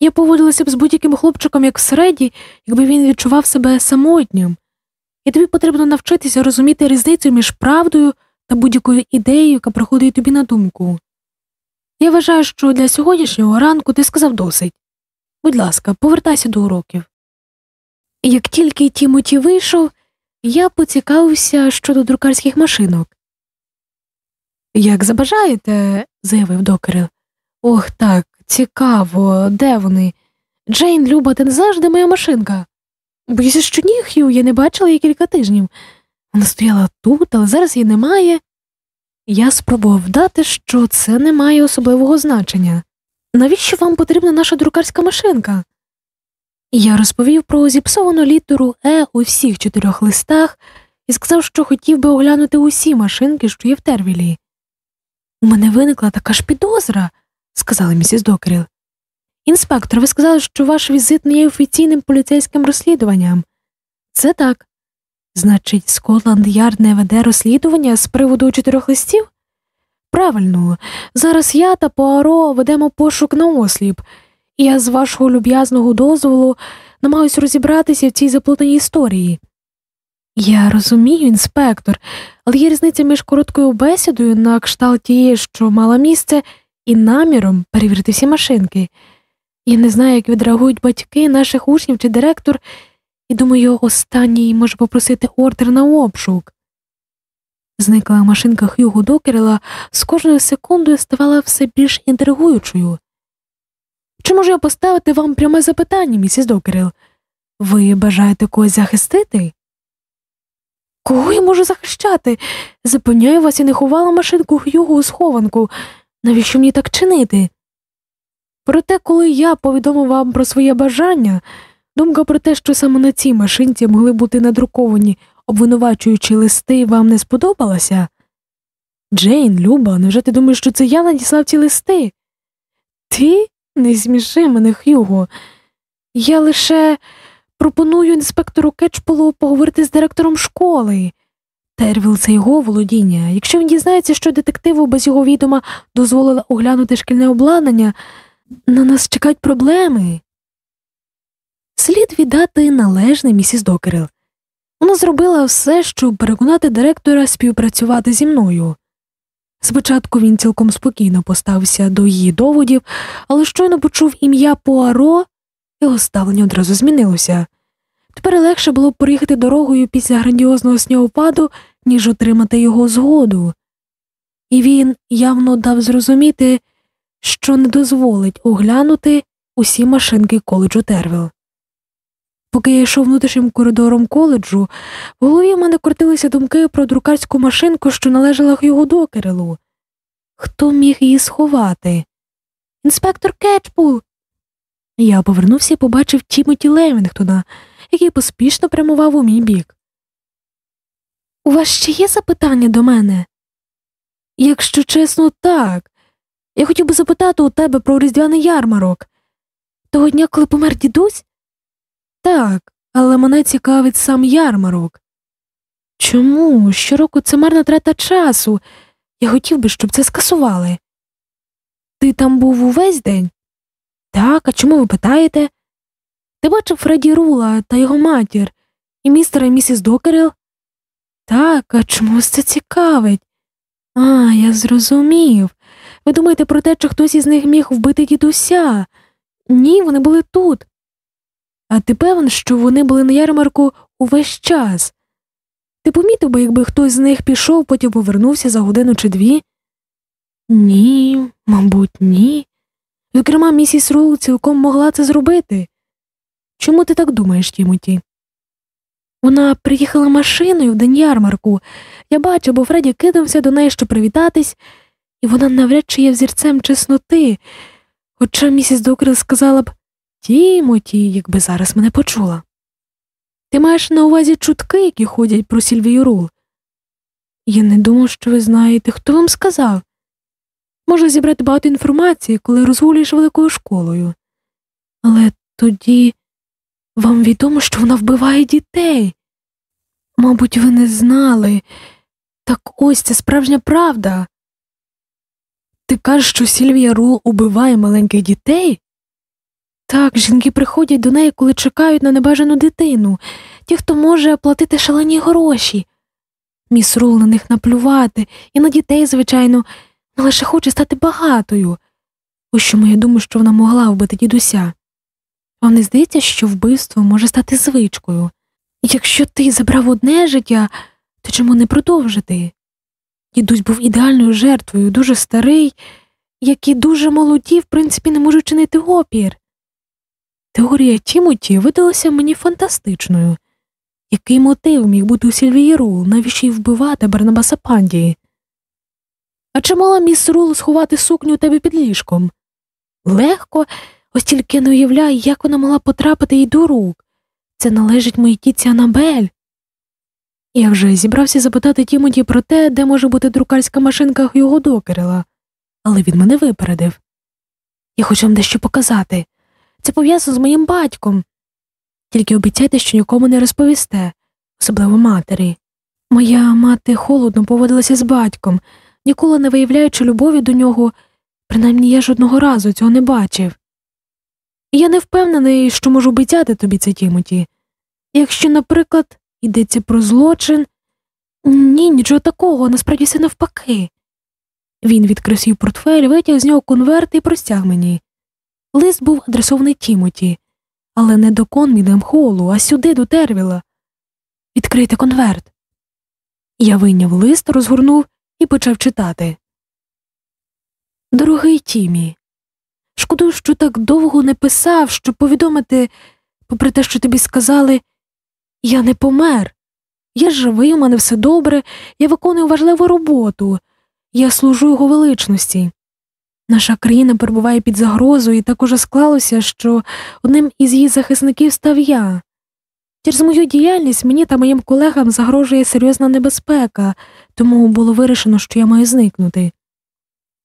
Я поводилася б з будь-яким хлопчиком, як Фредді, якби він відчував себе самотнім, і тобі потрібно навчитися розуміти різницю між правдою та будь-якою ідеєю, яка приходить тобі на думку. Я вважаю, що для сьогоднішнього ранку ти сказав досить. Будь ласка, повертайся до уроків. Як тільки Тімоті вийшов, я поцікавився щодо друкарських машинок. Як забажаєте, заявив докерил. Ох так, цікаво, де вони? Джейн, Люба, ти не знаєш, де моя машинка? Боюся, що ні, Хью, я не бачила її кілька тижнів. Вона стояла тут, але зараз її немає. Я спробував вдати, що це не має особливого значення. Навіщо вам потрібна наша друкарська машинка? Я розповів про зіпсовану літеру Е у всіх чотирьох листах і сказав, що хотів би оглянути усі машинки, що є в Тервілі. У мене виникла така ж підозра, сказала місіс Докеріл. Інспектор, ви сказали, що ваш візит не є офіційним поліцейським розслідуванням. Це так. Значить, Скотланд Ярд не веде розслідування з приводу чотирьох листів? Правильно, зараз я та Пуаро ведемо пошук наосліп, і я з вашого люб'язного дозволу намагаюся розібратися в цій заплутаній історії. Я розумію, інспектор, але є різниця між короткою бесідою на кшталт тієї, що мала місце, і наміром перевірити всі машинки. Я не знаю, як відреагують батьки наших учнів чи директор, і думаю, останній може попросити ордер на обшук. Зникла машинка Хьюго Докерела з кожною секундою ставала все більш інтригуючою. Чи можу я поставити вам пряме запитання, місіс Докерел? Ви бажаєте когось захистити? Кого я можу захищати? Запевняю вас, я не ховала машинку Хьюго у схованку. Навіщо мені так чинити? Проте, коли я повідомив вам про своє бажання, думка про те, що саме на цій машинці могли бути надруковані обвинувачуючі листи, вам не сподобалася? Джейн, Люба, невже ти думаєш, що це я надіслав ці листи? Ти не сміши мене, Х'юго. Я лише пропоную інспектору Кетчполу поговорити з директором школи. Тервіл це його володіння. Якщо він дізнається, що детективу без його відома дозволили оглянути шкільне обладнання, на нас чекають проблеми. Слід віддати належне місіс Докерел. Вона зробила все, щоб переконати директора співпрацювати зі мною. Спочатку він цілком спокійно поставився до її доводів, але щойно почув ім'я Пуаро, його ставлення одразу змінилося. Тепер легше було б проїхати дорогою після грандіозного снігопаду, ніж отримати його згоду. І він явно дав зрозуміти, що не дозволить оглянути усі машинки коледжу Тервіл. Поки я йшов внутрішнім коридором коледжу, в голові в мене крутилися думки про друкарську машинку, що належала його докерелу. Хто міг її сховати? Інспектор Кетчпул. Я повернувся і побачив Тімоті Левінгтона, який поспішно прямував у мій бік. У вас ще є запитання до мене? Якщо чесно, так. Я хотів би запитати у тебе про різдвяний ярмарок. Того дня, коли помер дідусь? Так, але мене цікавить сам ярмарок. Чому? Щороку це марна трата часу. Я хотів би, щоб це скасували. Ти там був увесь день? Так, а чому ви питаєте? Ти бачив Фредді Рула та його матір і містера і місіс Докерел? Так, а чому це цікавить? А, я зрозумів. Ви думаєте про те, чи хтось із них міг вбити дідуся? Ні, вони були тут. А ти певен, що вони були на ярмарку увесь час? Ти помітив би, якби хтось з них пішов, потім повернувся за годину чи дві? Ні, мабуть, ні. Зокрема, місіс Рул цілком могла це зробити. Чому ти так думаєш, Тімоті? Вона приїхала машиною в день ярмарку. Я бачу, бо Фредді кидався до неї, щоб привітатись, і вона навряд чи є взірцем чесноти. Хоча місіс Докрил сказала б Тімоті, якби зараз мене почула. Ти маєш на увазі чутки, які ходять про Сільвію Рул? Я не думав, що ви знаєте, хто вам сказав. Можна зібрати багато інформації, коли розгулюєш великою школою. Але тоді вам відомо, що вона вбиває дітей. Мабуть, ви не знали. Так ось це справжня правда. Ти кажеш, що Сільвія Рул убиває маленьких дітей? Так, жінки приходять до неї, коли чекають на небажану дитину, ті, хто може платити шалені гроші. Міс Рул на них наплювати, і на дітей, звичайно, але лише хоче стати багатою. Ось чому я думаю, що вона могла вбити дідуся. Вам не здається, що вбивство може стати звичкою. Якщо ти забрав одне життя, то чому не продовжити? Дідусь був ідеальною жертвою, дуже старий, які дуже молоді, в принципі, не можуть чинити опір. Теорія Тімоті видалася мені фантастичною. Який мотив міг бути у Сільвії Рул, навіщо їй вбивати Барнабаса Пандії? А чи мала міс Рул сховати сукню у тебе під ліжком? Легко, ось тільки не уявляю, як вона могла потрапити їй до рук. Це належить моїй тітці Анабель. Я вже зібрався запитати Тімоті про те, де може бути друкарська машинка Х'юго Докеріла, але він мене випередив. Я хочу вам дещо показати. Це пов'язано з моїм батьком. Тільки обіцяйте, що нікому не розповісте, особливо матері. Моя мати холодно поводилася з батьком, ніколи не виявляючи любові до нього, принаймні я жодного разу цього не бачив. Я не впевнений, що можу обіцяти тобі це, Тімоті. Якщо, наприклад, йдеться про злочин, ні, нічого такого, насправді все навпаки. Він відкрив свій портфель, витяг з нього конверт і простяг мені. Лист був адресований Тімоті, але не до Конмідем Холу, а сюди, до Тервіла. Відкрийте конверт. Я вийняв лист, розгорнув і почав читати. Дорогий Тімі, шкодую, що так довго не писав, щоб повідомити, попри те, що тобі сказали, я не помер. Я живий, у мене все добре, я виконую важливу роботу, я служу його величності. Наша країна перебуває під загрозою, і так уже склалося, що одним із її захисників став я. Через мою діяльність мені та моїм колегам загрожує серйозна небезпека, тому було вирішено, що я маю зникнути.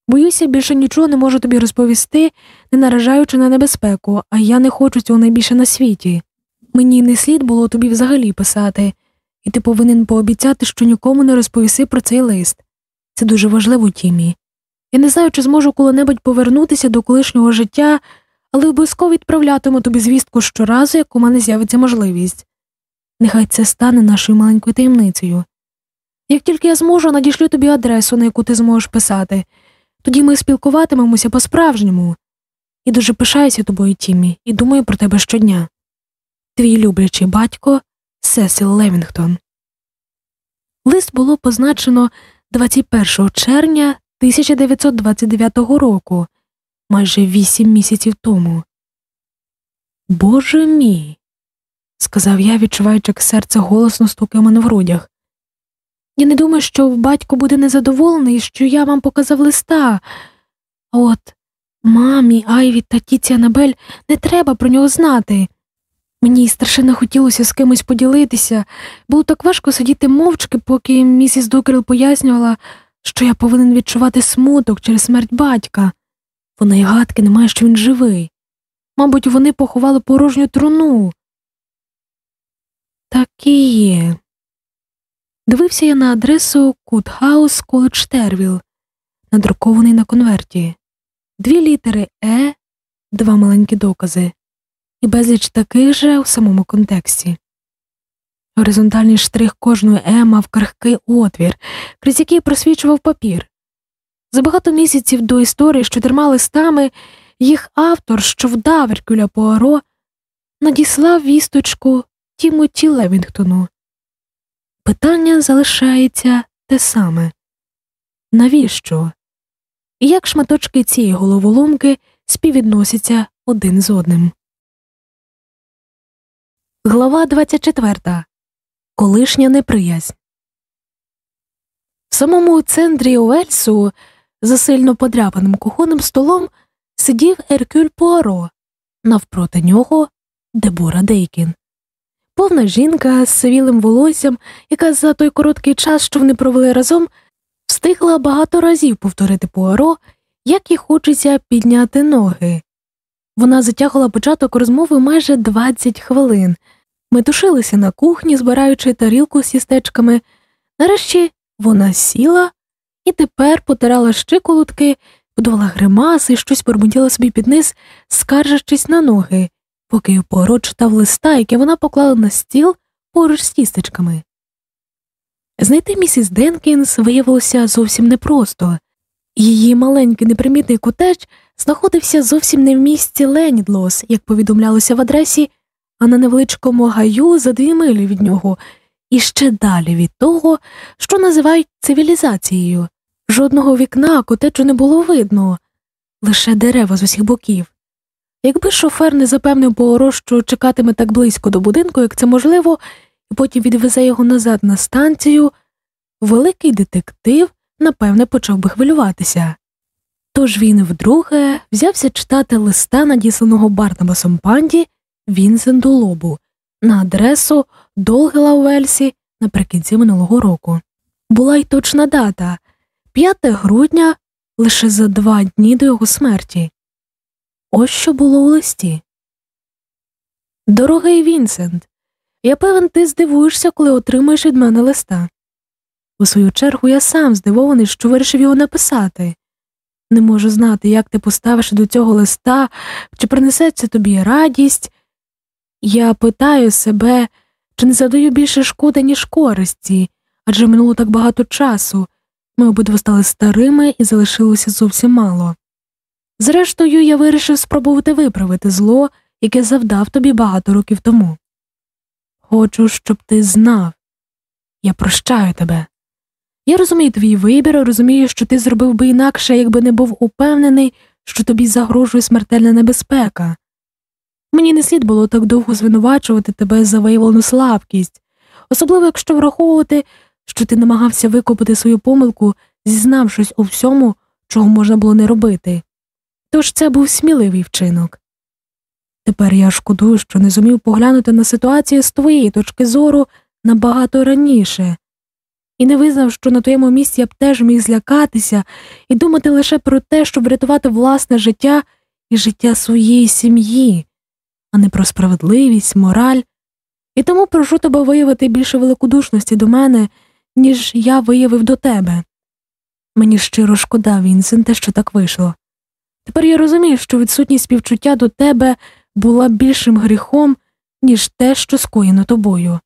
Боюся, більше нічого не можу тобі розповісти, не наражаючи на небезпеку, а я не хочу цього найбільше на світі. Мені не слід було тобі взагалі писати, і ти повинен пообіцяти, що нікому не розповіси про цей лист. Це дуже важливо, Тімі. Я не знаю, чи зможу коли-небудь повернутися до колишнього життя, але обов'язково відправлятиму тобі звістку щоразу, як у мене з'явиться можливість. Нехай це стане нашою маленькою таємницею. Як тільки я зможу, надішлю тобі адресу, на яку ти зможеш писати, тоді ми спілкуватимемося по-справжньому. І дуже пишаюся тобою, Тіммі, і думаю про тебе щодня. Твій люблячий батько Сесіл Левінгтон. Лист було позначено 21 червня 1929 року, майже вісім місяців тому. Боже мій, сказав я, відчуваючи, як серце голосно стукає у мене в грудях. Я не думаю, що батько буде незадоволений, що я вам показав листа. А от мамі, Айві та тіці Анабель не треба про нього знати. Мені страшенно хотілося з кимось поділитися, було так важко сидіти мовчки, поки місіс Докерл пояснювала, що я повинен відчувати смуток через смерть батька. Вона й гадки не має, що він живий. Мабуть, вони поховали порожню труну. Так і є. Дивився я на адресу Кутхаус Коледж Тервіл, надрукований на конверті, дві літери Е, два маленькі докази, і безліч таких же у самому контексті. Горизонтальний штрих кожної Е мав крихкий отвір, крізь який просвічував папір. За багато місяців до історії з чотирма листами їх автор, що вдав Еркюля Пуаро, надіслав вісточку Тімоті Левінгтону. Питання залишається те саме навіщо? І як шматочки цієї головоломки співвідносяться один з одним? Глава 24. Колишня неприязнь. В самому центрі Уельсу за сильно подряпаним кухонним столом сидів Еркюль Пуаро, навпроти нього Дебора Дейкін. Повна жінка з сивілим волоссям, яка за той короткий час, що вони провели разом, встигла багато разів повторити Пуаро, як їй хочеться підняти ноги. Вона затягла початок розмови майже 20 хвилин. Ми тушилися на кухні, збираючи тарілку з їстечками. Нарешті вона сіла і тепер потирала щиколотки, будувала гримаси і щось бурмотіла собі під низ, скаржачись на ноги, поки Пуаро читав листа, яке вона поклала на стіл поруч з тістечками. Знайти місіс Денкінс виявилося зовсім непросто. Її маленький непримітний котедж знаходився зовсім не в місті Ленідлос, як повідомлялося в адресі, а на невеличкому гаю за дві милі від нього, і ще далі від того, що називають цивілізацією. Жодного вікна котеджу не було видно, лише дерева з усіх боків. Якби шофер не запевнив Пуаро, що чекатиме так близько до будинку, як це можливо, і потім відвезе його назад на станцію, великий детектив, напевне, почав би хвилюватися. Тож він вдруге взявся читати листа, надісланого Барнабасом Панді Вінсенту Лобу на адресу Долгела у Вельсі наприкінці минулого року. Була й точна дата 5 грудня лише за два дні до його смерті. Ось що було у листі. Дорогий Вінсент, я певен, ти здивуєшся, коли отримаєш від мене листа. У свою чергу я сам здивований, що вирішив його написати. Не можу знати, як ти поставиш до цього листа, чи принесеться тобі радість. Я питаю себе, чи не задаю більше шкоди, ніж користі, адже минуло так багато часу. Ми обидва стали старими і залишилося зовсім мало. Зрештою, я вирішив спробувати виправити зло, яке завдав тобі багато років тому. Хочу, щоб ти знав я прощаю тебе. Я розумію твій вибір, розумію, що ти зробив би інакше, якби не був упевнений, що тобі загрожує смертельна небезпека. Мені не слід було так довго звинувачувати тебе за виявлену слабкість, особливо якщо враховувати, що ти намагався викопати свою помилку, зізнавшись у всьому, чого можна було не робити. Тож це був сміливий вчинок. Тепер я шкодую, що не зумів поглянути на ситуацію з твоєї точки зору набагато раніше, і не визнав, що на твоєму місці я б теж міг злякатися і думати лише про те, щоб врятувати власне життя і життя своєї сім'ї, а не про справедливість, мораль, і тому прошу тебе виявити більше великодушності до мене, ніж я виявив до тебе. Мені щиро шкода, Вінсенте, що так вийшло. Тепер я розумію, що відсутність співчуття до тебе була більшим гріхом, ніж те, що скоєно тобою.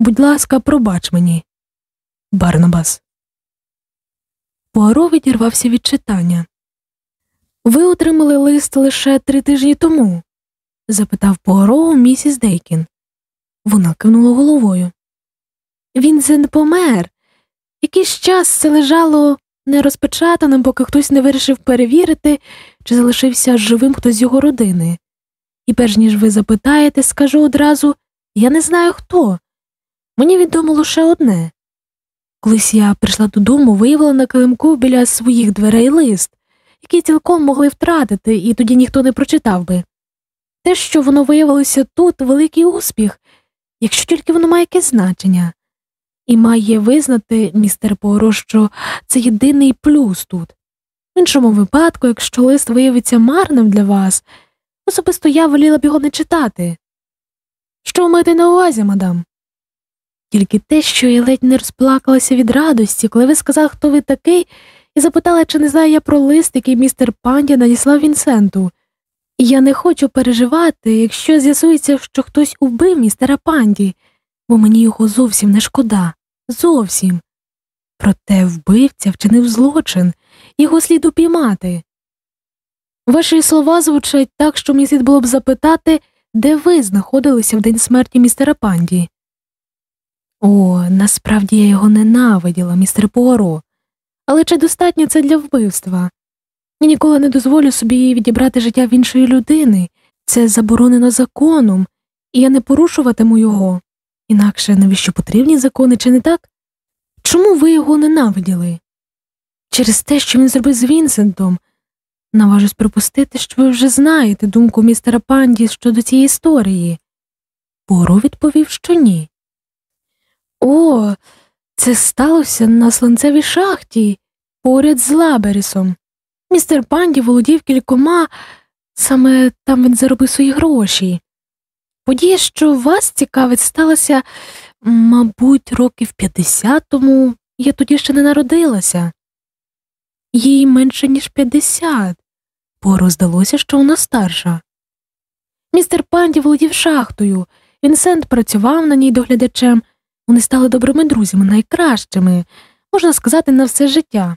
Будь ласка, пробач мені. Барнабас. Пуаро відірвався від читання. Ви отримали лист лише три тижні тому? запитав Пуаро місіс Дейкін. Вона кинула головою. Він помер. Якийсь час це лежало нерозпечатаним, поки хтось не вирішив перевірити, чи залишився живим хтось з його родини. І перш ніж ви запитаєте, скажу одразу я не знаю хто. Мені відомо лише одне. Колись я прийшла додому, виявила на килимку біля своїх дверей лист, який цілком могли втратити, і тоді ніхто не прочитав би. Те, що воно виявилося тут, великий успіх, якщо тільки воно має якесь значення, і має визнати, містер Поро, що це єдиний плюс тут. В іншому випадку, якщо лист виявиться марним для вас, особисто я воліла б його не читати. Що маєте на увазі, мадам? Тільки те, що я ледь не розплакалася від радості, коли ви сказали, хто ви такий, і запитала, чи не знаю я про лист, який містер Панді надіслав Вінсенту. І я не хочу переживати, якщо з'ясується, що хтось убив містера Панді, бо мені його зовсім не шкода. Зовсім. Проте вбивця вчинив злочин, його слід упіймати. Ваші слова звучать так, що мені слід було б запитати, де ви знаходилися в день смерті містера Панді. О, насправді я його ненавиділа, містер Пуаро. Але чи достатньо це для вбивства? Я ніколи не дозволю собі відібрати життя в іншої людини, це заборонено законом, і я не порушуватиму його. Інакше навіщо потрібні закони, чи не так? Чому ви його ненавиділи? Через те, що він зробив з Вінсентом. Наважусь припустити, що ви вже знаєте думку містера Панді щодо цієї історії. Поро відповів, що ні. О, це сталося на сланцевій шахті поряд з Лаберісом. Містер Панді володів кількома, саме там він заробив свої гроші. Подія, що вас цікавить, сталася, мабуть, років 50 тому я тоді ще не народилася. Їй менше, ніж 50. Поро здалося, що вона старша. Містер Панді володів шахтою. Вінсент працював на ній доглядачем. Вони стали добрими друзями, найкращими, можна сказати, на все життя.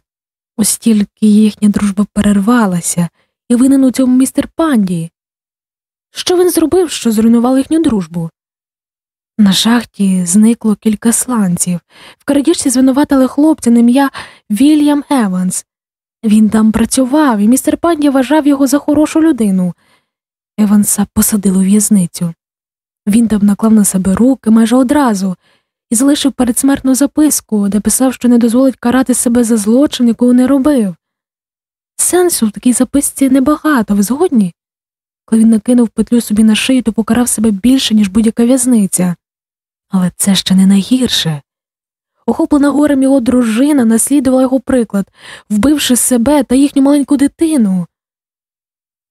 Ось тільки їхня дружба перервалася, і винен у цьому містер Панді. Що він зробив, що зруйнував їхню дружбу? На шахті зникло кілька сланців. В крадіжці звинуватили хлопця на ім'я Вільям Еванс. Він там працював, і містер Панді вважав його за хорошу людину. Еванса посадили у в'язницю. Він там наклав на себе руки майже одразу і залишив передсмертну записку, де писав, що не дозволить карати себе за злочин, якого не робив. Сенсу в такій записці небагато, ви згодні? Коли він накинув петлю собі на шию, то покарав себе більше, ніж будь-яка в'язниця. Але це ще не найгірше. Охоплена горем його дружина наслідувала його приклад, вбивши себе та їхню маленьку дитину.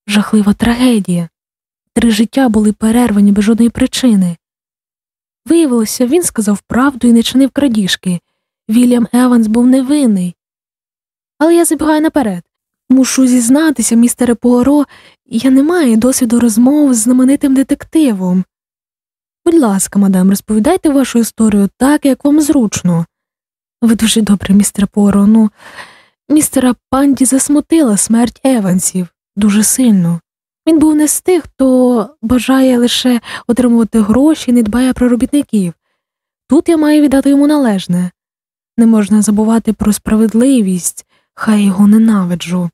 Жахлива трагедія. Три життя були перервані без жодної причини. Виявилося, він сказав правду і не чинив крадіжки. Вільям Еванс був невинний. Але я забігаю наперед. Мушу зізнатися, містере Пуаро, я не маю досвіду розмов з знаменитим детективом. Будь ласка, мадам, розповідайте вашу історію так, як вам зручно. Ви дуже добре, містер Поро, ну, містера Панді засмутила смерть Евансів дуже сильно. Він був не з тих, хто бажає лише отримувати гроші і не дбає про робітників. Тут я маю віддати йому належне. Не можна забувати про справедливість, хай його ненавиджу.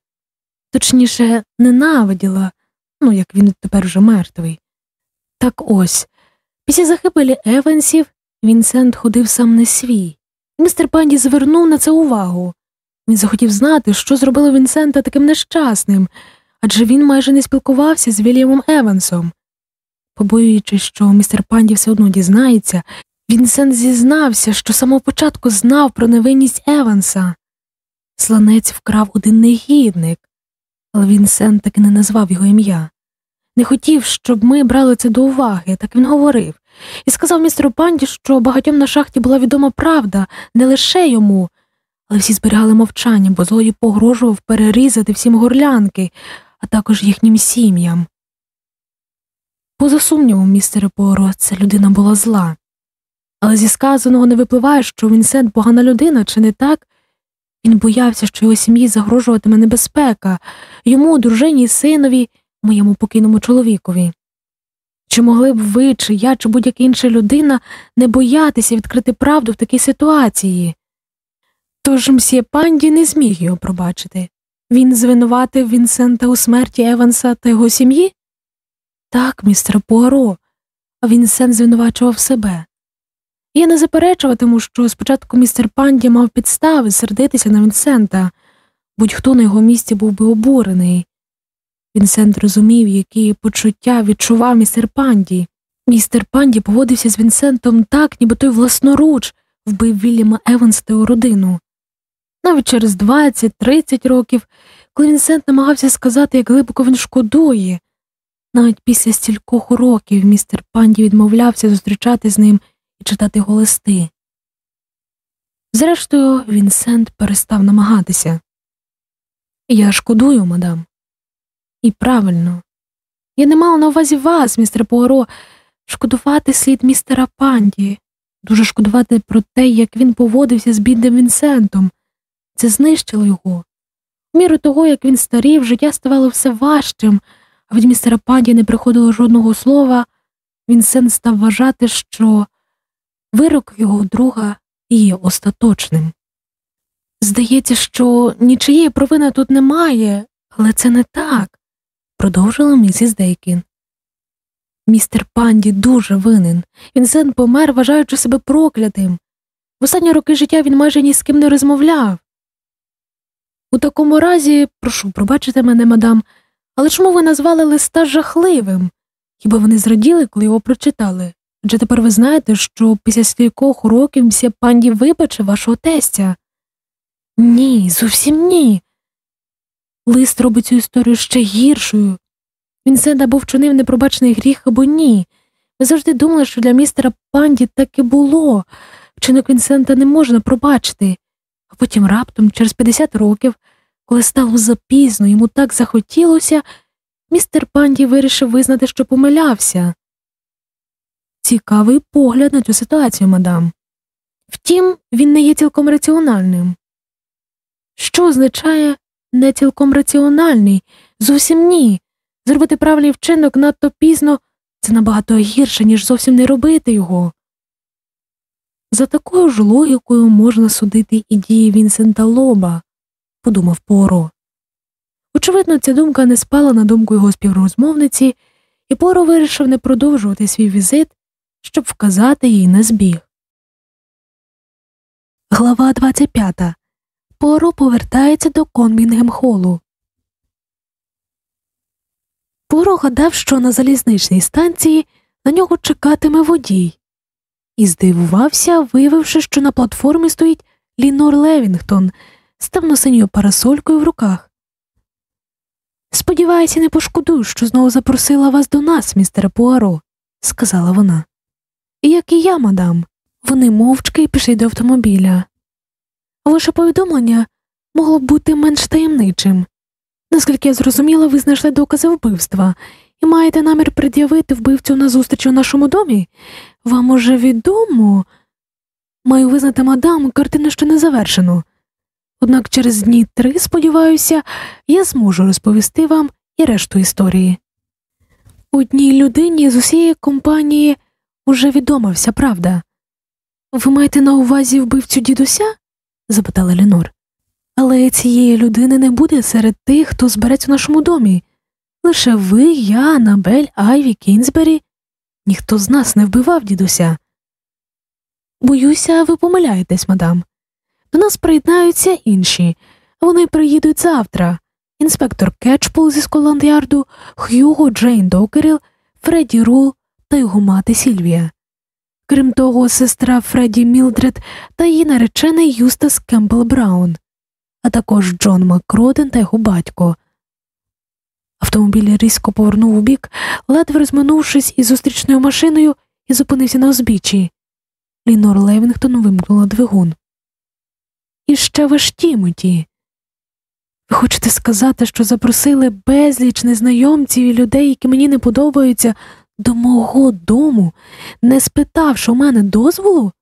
Точніше, ненавиділа, ну як він тепер вже мертвий. Так ось, після захибелі Евансів Вінсент ходив сам не свій. Містер Панді звернув на це увагу. Він захотів знати, що зробило Вінсента таким нещасним адже він майже не спілкувався з Вільямом Евансом. Побоюючись, що містер Панді все одно дізнається, Вінсент зізнався, що самого початку знав про невинність Еванса. Сланець вкрав один негідник, але Вінсент таки не назвав його ім'я. Не хотів, щоб ми брали це до уваги, так він говорив, і сказав містеру Панді, що багатьом на шахті була відома правда, не лише йому, але всі зберігали мовчання, бо злої погрожував перерізати всім горлянки, а також їхнім сім'ям. Поза сумнівом, містере Поро, ця людина була зла. Але зі сказаного не випливає, що Вінсент погана людина, чи не так? Він боявся, що його сім'ї загрожуватиме небезпека, йому, дружині синові, моєму покиному чоловікові. Чи могли б ви, чи я, чи будь-яка інша людина не боятися відкрити правду в такій ситуації? Тож мсьє Панді не зміг його пробачити. Він звинуватив Вінсента у смерті Еванса та його сім'ї? Так, містер Пуаро, а Вінсент звинувачував себе. Я не заперечуватиму, що спочатку містер Панді мав підстави сердитися на Вінсента, будь-хто на його місці був би обурений. Вінсент розумів, які почуття відчував містер Панді. Містер Панді поводився з Вінсентом так, ніби той власноруч вбив Вільяма Еванса та його родину. Навіть через 20-30 років, коли Вінсент намагався сказати, як глибоко він шкодує, навіть після стількох років містер Панді відмовлявся зустрічатися з ним і читати його листи. Зрештою, Вінсент перестав намагатися. Я шкодую, мадам. І правильно. Я не мала на увазі вас, містер Пуаро, шкодувати слід містера Панді, дуже шкодувати про те, як він поводився з бідним Вінсентом. Це знищило його. В міру того, як він старів, життя ставало все важчим, а від містера Панді не приходило жодного слова, Вінсент став вважати, що вирок його друга є остаточним. Здається, що нічиєї провини тут немає, але це не так, продовжила місіс Дейкін. Містер Панді дуже винен. Вінсент помер, вважаючи себе проклятим. В останні роки життя він майже ні з ким не розмовляв. У такому разі, прошу, пробачити мене, мадам, але чому ви назвали листа жахливим? Хіба вони зраділи, коли його прочитали? Адже тепер ви знаєте, що після стількох років мсьє панді вибачив вашого тестя? Ні, зовсім ні. Лист робить цю історію ще гіршою. Вінсент або вчинив непробачений гріх, або ні. Ви завжди думали, що для містера панді так і було. Вчинок Вінсента не можна пробачити, а потім раптом, через 50 років, коли стало запізно, йому так захотілося, містер панді вирішив визнати, що помилявся. Цікавий погляд на цю ситуацію, мадам. Втім, він не є цілком раціональним. Що означає не цілком раціональний? Зовсім ні. Зробити правильний вчинок надто пізно це набагато гірше, ніж зовсім не робити його. За такою ж логікою можна судити і дії Вінсента Лоба, подумав Поро. Очевидно, ця думка не спала на думку його співрозмовниці, і Поро вирішив не продовжувати свій візит, щоб вказати їй на збіг. Глава 25. Поро повертається до Конбінгем холу. Поро гадав, що на залізничній станції на нього чекатиме водій, і здивувався, виявивши, що на платформі стоїть Лінор Левінгтон з темно-синьою парасолькою в руках. Сподіваюся, не пошкодую, що знову запросила вас до нас, містере Пуаро, сказала вона. Як і я, мадам. Вони мовчки пішли до автомобіля. Ваше повідомлення могло б бути менш таємничим. Наскільки я зрозуміла, ви знайшли докази вбивства і маєте намір пред'явити вбивцю на зустріч у нашому домі? Вам уже відомо? Маю визнати, мадам, картину ще не завершено. Однак через дні три, сподіваюся, я зможу розповісти вам і решту історії. Одній людині з усієї компанії уже відома вся правда. Ви маєте на увазі вбивцю дідуся? запитала Ленор. Але цієї людини не буде серед тих, хто збереться в нашому домі. Лише ви, я, Анабель, Айві, Кінзбері. Ніхто з нас не вбивав дідуся. Боюся, ви помиляєтесь, мадам. До нас приєднаються інші, вони приїдуть завтра. Інспектор Кетчпул зі Скотланд-Ярду, Х'юго й Джейн Докеріл, Фредді Рул та його мати Сільвія. Крім того, сестра Фредді Мілдред та її наречений Юстас Кемпбелл Браун, а також Джон Макроден та його батько. Автомобіль різко повернув убік, ледве розминувшись із зустрічною машиною і зупинився на узбіччі. Лінор Левінгтон вимкнула двигун. І ще ваш Тімоті. Ви хочете сказати, що запросили безліч незнайомців і людей, які мені не подобаються, до мого дому, не спитавши у мене дозволу?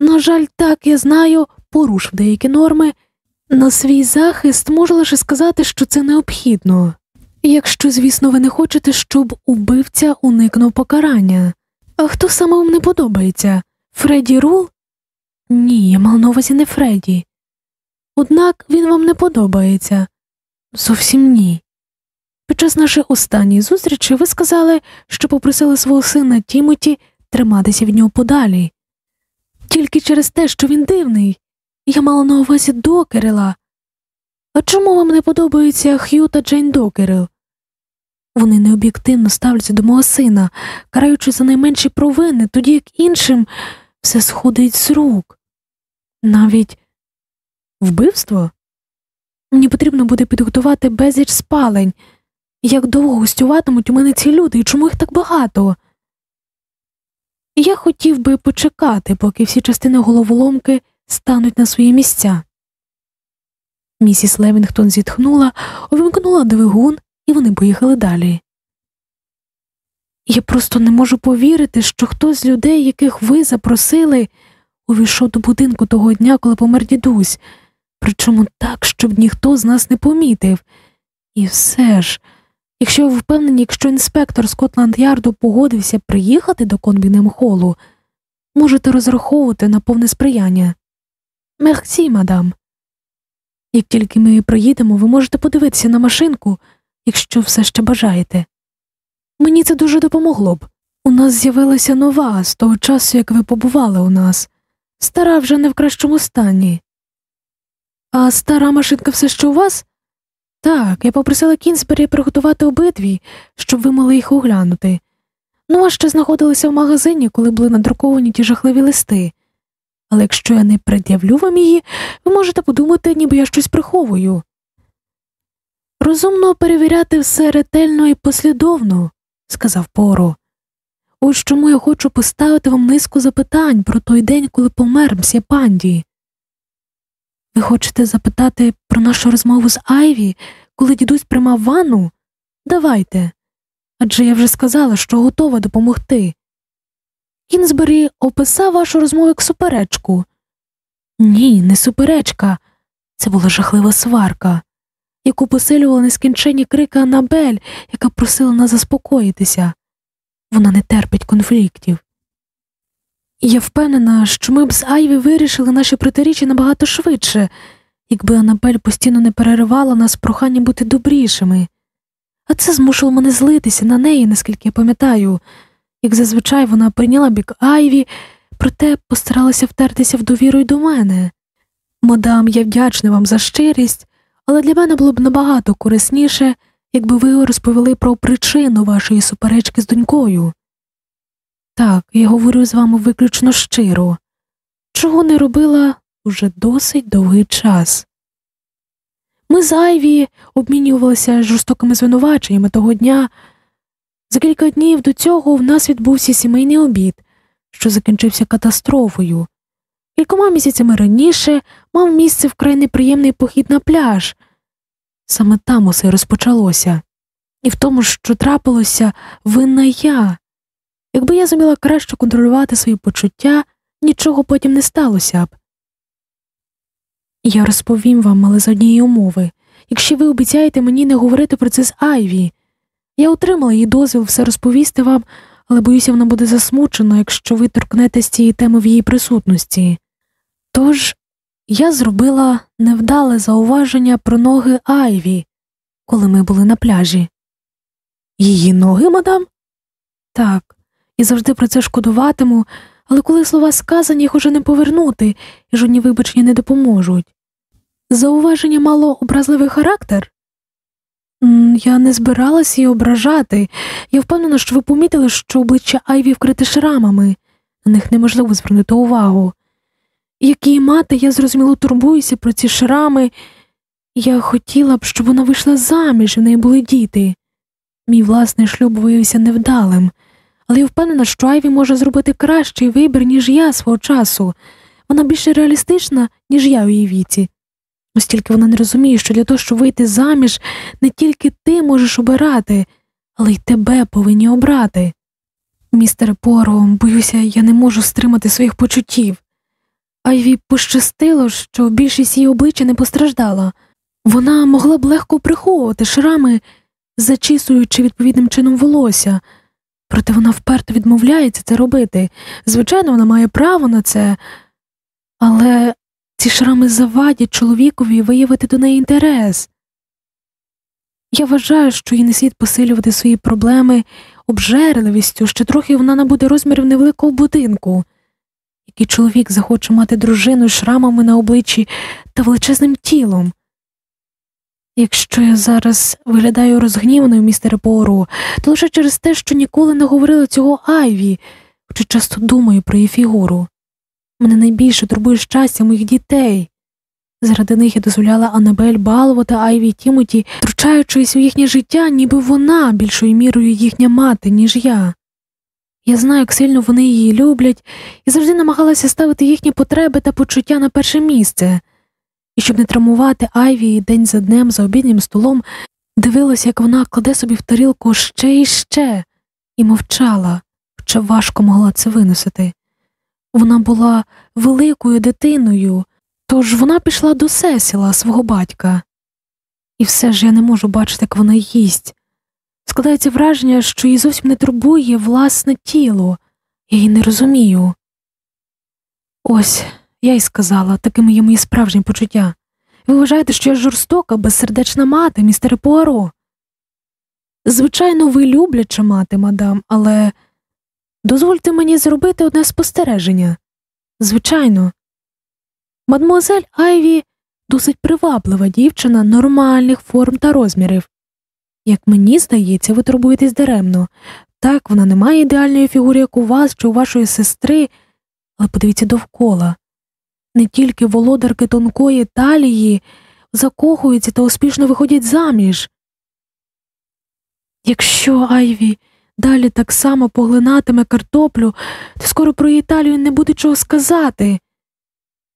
На жаль, так я знаю, порушив деякі норми. На свій захист можу лише сказати, що це необхідно, якщо, звісно, ви не хочете, щоб убивця уникнув покарання. А хто саме вам не подобається? Фредді Рул? Ні, я мав на увазі не Фредді. Однак він вам не подобається. Зовсім ні. Під час нашої останньої зустрічі ви сказали, що попросили свого сина Тімоті триматися від нього подалі. Тільки через те, що він дивний, я мала на увазі Докерела. А чому вам не подобаються Х'ю та Джейн Докерел? Вони необ'єктивно ставляться до мого сина, караючи за найменші провини, тоді як іншим все сходить з рук. Навіть вбивство? Мені потрібно буде підготувати безліч спалень. Як довго гостюватимуть у мене ці люди і чому їх так багато? Я хотів би почекати, поки всі частини головоломки стануть на свої місця. Місіс Левінгтон зітхнула, увімкнула двигун, і вони поїхали далі. Я просто не можу повірити, що хтось з людей, яких ви запросили, увійшов до будинку того дня, коли помер дідусь, причому так, щоб ніхто з нас не помітив. І все ж, якщо ви впевнені, якщо інспектор Скотланд Ярду погодився приїхати до Конбінем холу, можете розраховувати на повне сприяння. Мерсі, мадам. Як тільки ми приїдемо, ви можете подивитися на машинку, якщо все ще бажаєте. Мені це дуже допомогло б. У нас з'явилася нова з того часу, як ви побували у нас, стара вже не в кращому стані. А стара машинка все ще у вас? Так, я попросила Кінсбері приготувати обидві, щоб ви могли їх оглянути. Ну, а ще знаходилися в магазині, коли були надруковані ті жахливі листи. Але якщо я не пред'явлю вам її, ви можете подумати, ніби я щось приховую. Розумно перевіряти все ретельно і послідовно, сказав Поро. Ось чому я хочу поставити вам низку запитань про той день, коли помер мсьє панді. Ви хочете запитати про нашу розмову з Айві, коли дідусь приймав ванну? Давайте. Адже я вже сказала, що готова допомогти. Кінзбері описав вашу розмову як суперечку. Ні, не суперечка. Це була жахлива сварка, яку посилювали нескінченні крики Анабель, яка просила нас заспокоїтися. Вона не терпить конфліктів. Я впевнена, що ми б з Айві вирішили наші протиріччя набагато швидше, якби Анабель постійно не переривала нас прохання бути добрішими. А це змушувало мене злитися на неї, наскільки я пам'ятаю. Як зазвичай вона прийняла бік Айві, проте постаралася втертися в довіру й до мене. Мадам, я вдячна вам за щирість, але для мене було б набагато корисніше, якби ви розповіли про причину вашої суперечки з донькою. Так, я говорю з вами виключно щиро, чого не робила уже досить довгий час. Ми з Айві обмінювалися жорстокими звинуваченнями того дня. За кілька днів до цього в нас відбувся сімейний обід, що закінчився катастрофою. Кількома місяцями раніше мав місце вкрай неприємний похід на пляж. Саме там усе розпочалося, і в тому, що трапилося, винна я. Якби я зуміла краще контролювати свої почуття, нічого потім не сталося б. Я розповім вам, але з однієї умови якщо ви обіцяєте мені не говорити про це з Айві. Я отримала її дозвіл все розповісти вам, але боюся, вона буде засмучена, якщо ви торкнетесь цієї теми в її присутності. Тож я зробила невдале зауваження про ноги Айві, коли ми були на пляжі. Її ноги, мадам? Так, і завжди про це шкодуватиму, але коли слова сказані, їх уже не повернути, і жодні вибачення не допоможуть. Зауваження мало образливий характер. Я не збиралась її ображати. Я впевнена, що ви помітили, що обличчя Айві вкрите шрамами, на них неможливо звернути увагу. Як її мати, я зрозуміло турбуюся про ці шрами. Я хотіла б, щоб вона вийшла заміж і в неї були діти. Мій власний шлюб виявився невдалим, але я впевнена, що Айві може зробити кращий вибір, ніж я свого часу. Вона більше реалістична, ніж я у її віці. Ось тільки вона не розуміє, що для того, щоб вийти заміж, не тільки ти можеш обирати, але й тебе повинні обрати. Містер Поро, боюся, я не можу стримати своїх почуттів. Айві пощастило, що більшість її обличчя не постраждала. Вона могла б легко приховувати шрами, зачісуючи відповідним чином волосся, проте вона вперто відмовляється це робити. Звичайно, вона має право на це, але ці шрами завадять чоловікові виявити до неї інтерес. Я вважаю, що їй не слід посилювати свої проблеми обжерливістю, що трохи вона набуде розмірів невеликого будинку. Який чоловік захоче мати дружину з шрамами на обличчі та величезним тілом. Якщо я зараз виглядаю розгніваною, містере Поро, то лише через те, що ніколи не говорила цього Айві, хоча часто думаю про її фігуру. Мене найбільше турбує щастя моїх дітей. Заради них я дозволяла Анабель балувати Айві і Тімоті, втручаючись у їхнє життя, ніби вона більшою мірою їхня мати, ніж я. Я знаю, як сильно вони її люблять, і завжди намагалася ставити їхні потреби та почуття на перше місце. І щоб не травмувати Айві день за днем за обіднім столом, дивилася, як вона кладе собі в тарілку ще і ще, і мовчала, хоча важко могла це виносити. Вона була великою дитиною, тож вона пішла до сесіла свого батька. І все ж я не можу бачити, як вона їсть. Складається враження, що її зовсім не турбує власне тіло, я її не розумію. Ось я й сказала, такими є мої справжні почуття. Ви вважаєте, що я жорстока, безсердечна мати, містере Пуаро? Звичайно, ви любляча мати, мадам, але дозвольте мені зробити одне спостереження. Звичайно, мадмуазель Айві досить приваблива дівчина нормальних форм та розмірів. Як мені здається, ви турбуєтесь даремно. Так, вона не має ідеальної фігури, як у вас чи у вашої сестри, але подивіться довкола. Не тільки володарки тонкої талії закохуються та успішно виходять заміж. Якщо Айві далі так само поглинатиме картоплю, то скоро про її талію не буде чого сказати.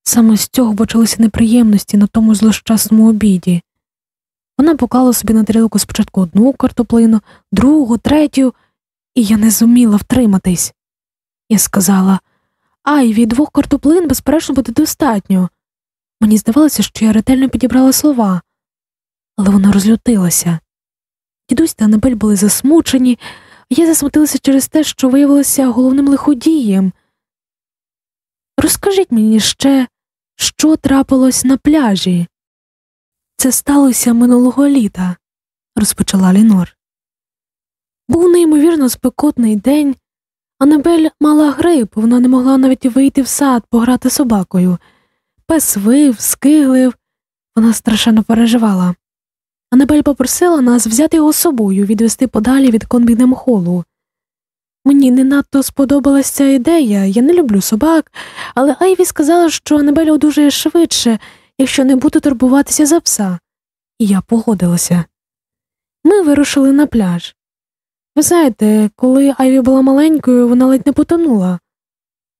Саме з цього почалися неприємності на тому злощасному обіді. Вона поклала собі на тарілку спочатку одну картоплину, другу, третю, і я не зуміла втриматись. Я сказала Айві, двох картоплин, безперечно, буде достатньо. Мені здавалося, що я ретельно підібрала слова, але вона розлютилася. Дідусь та Анабель були засмучені, а я засмутилася через те, що виявилася головним лиходієм. Розкажіть мені ще, що трапилось на пляжі. Це сталося минулого літа, розпочала Лінор. Був неймовірно спекотний день. Анабель мала грип, вона не могла навіть вийти в сад пограти собакою. Пес вив, скиглив, вона страшенно переживала. Анабель попросила нас взяти його з собою, відвести подалі від конбігнем холу. Мені не надто сподобалася ця ідея, я не люблю собак, але Айві сказала, що Анабель одужає швидше, якщо не буду турбуватися за пса. І я погодилася. Ми вирушили на пляж. Ви знаєте, коли Айві була маленькою, вона ледь не потонула.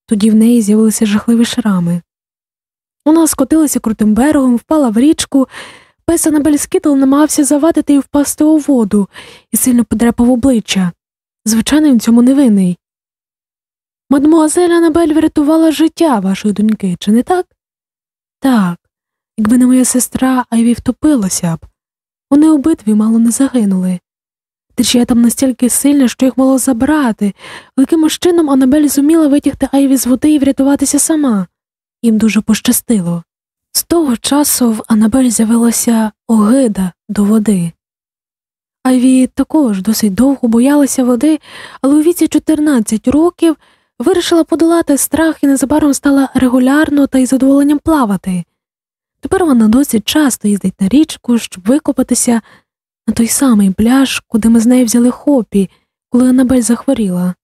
Тоді в неї з'явилися жахливі шрами. Вона скотилася крутим берегом, впала в річку, пес Анабель Скіттлз намагався завадити їй впасти у воду і сильно подряпав обличчя. Звичайно, він цьому не винний. Мадмуазель Анабель врятувала життя вашої доньки, чи не так? Так, якби не моя сестра, Айві втопилася б. Вони обидві мало не загинули. Течія там настільки сильна, що їх мало забрати, якимось чином Анабель зуміла витягти Айві з води і врятуватися сама. Їм дуже пощастило. З того часу в Анабель з'явилася огида до води. Айві також досить довго боялася води, але у віці 14 років вирішила подолати страх і незабаром стала регулярно та із задоволенням плавати. Тепер вона досить часто їздить на річку, щоб викопатися на той самий пляж, куди ми з нею взяли хопі, коли Анабель захворіла.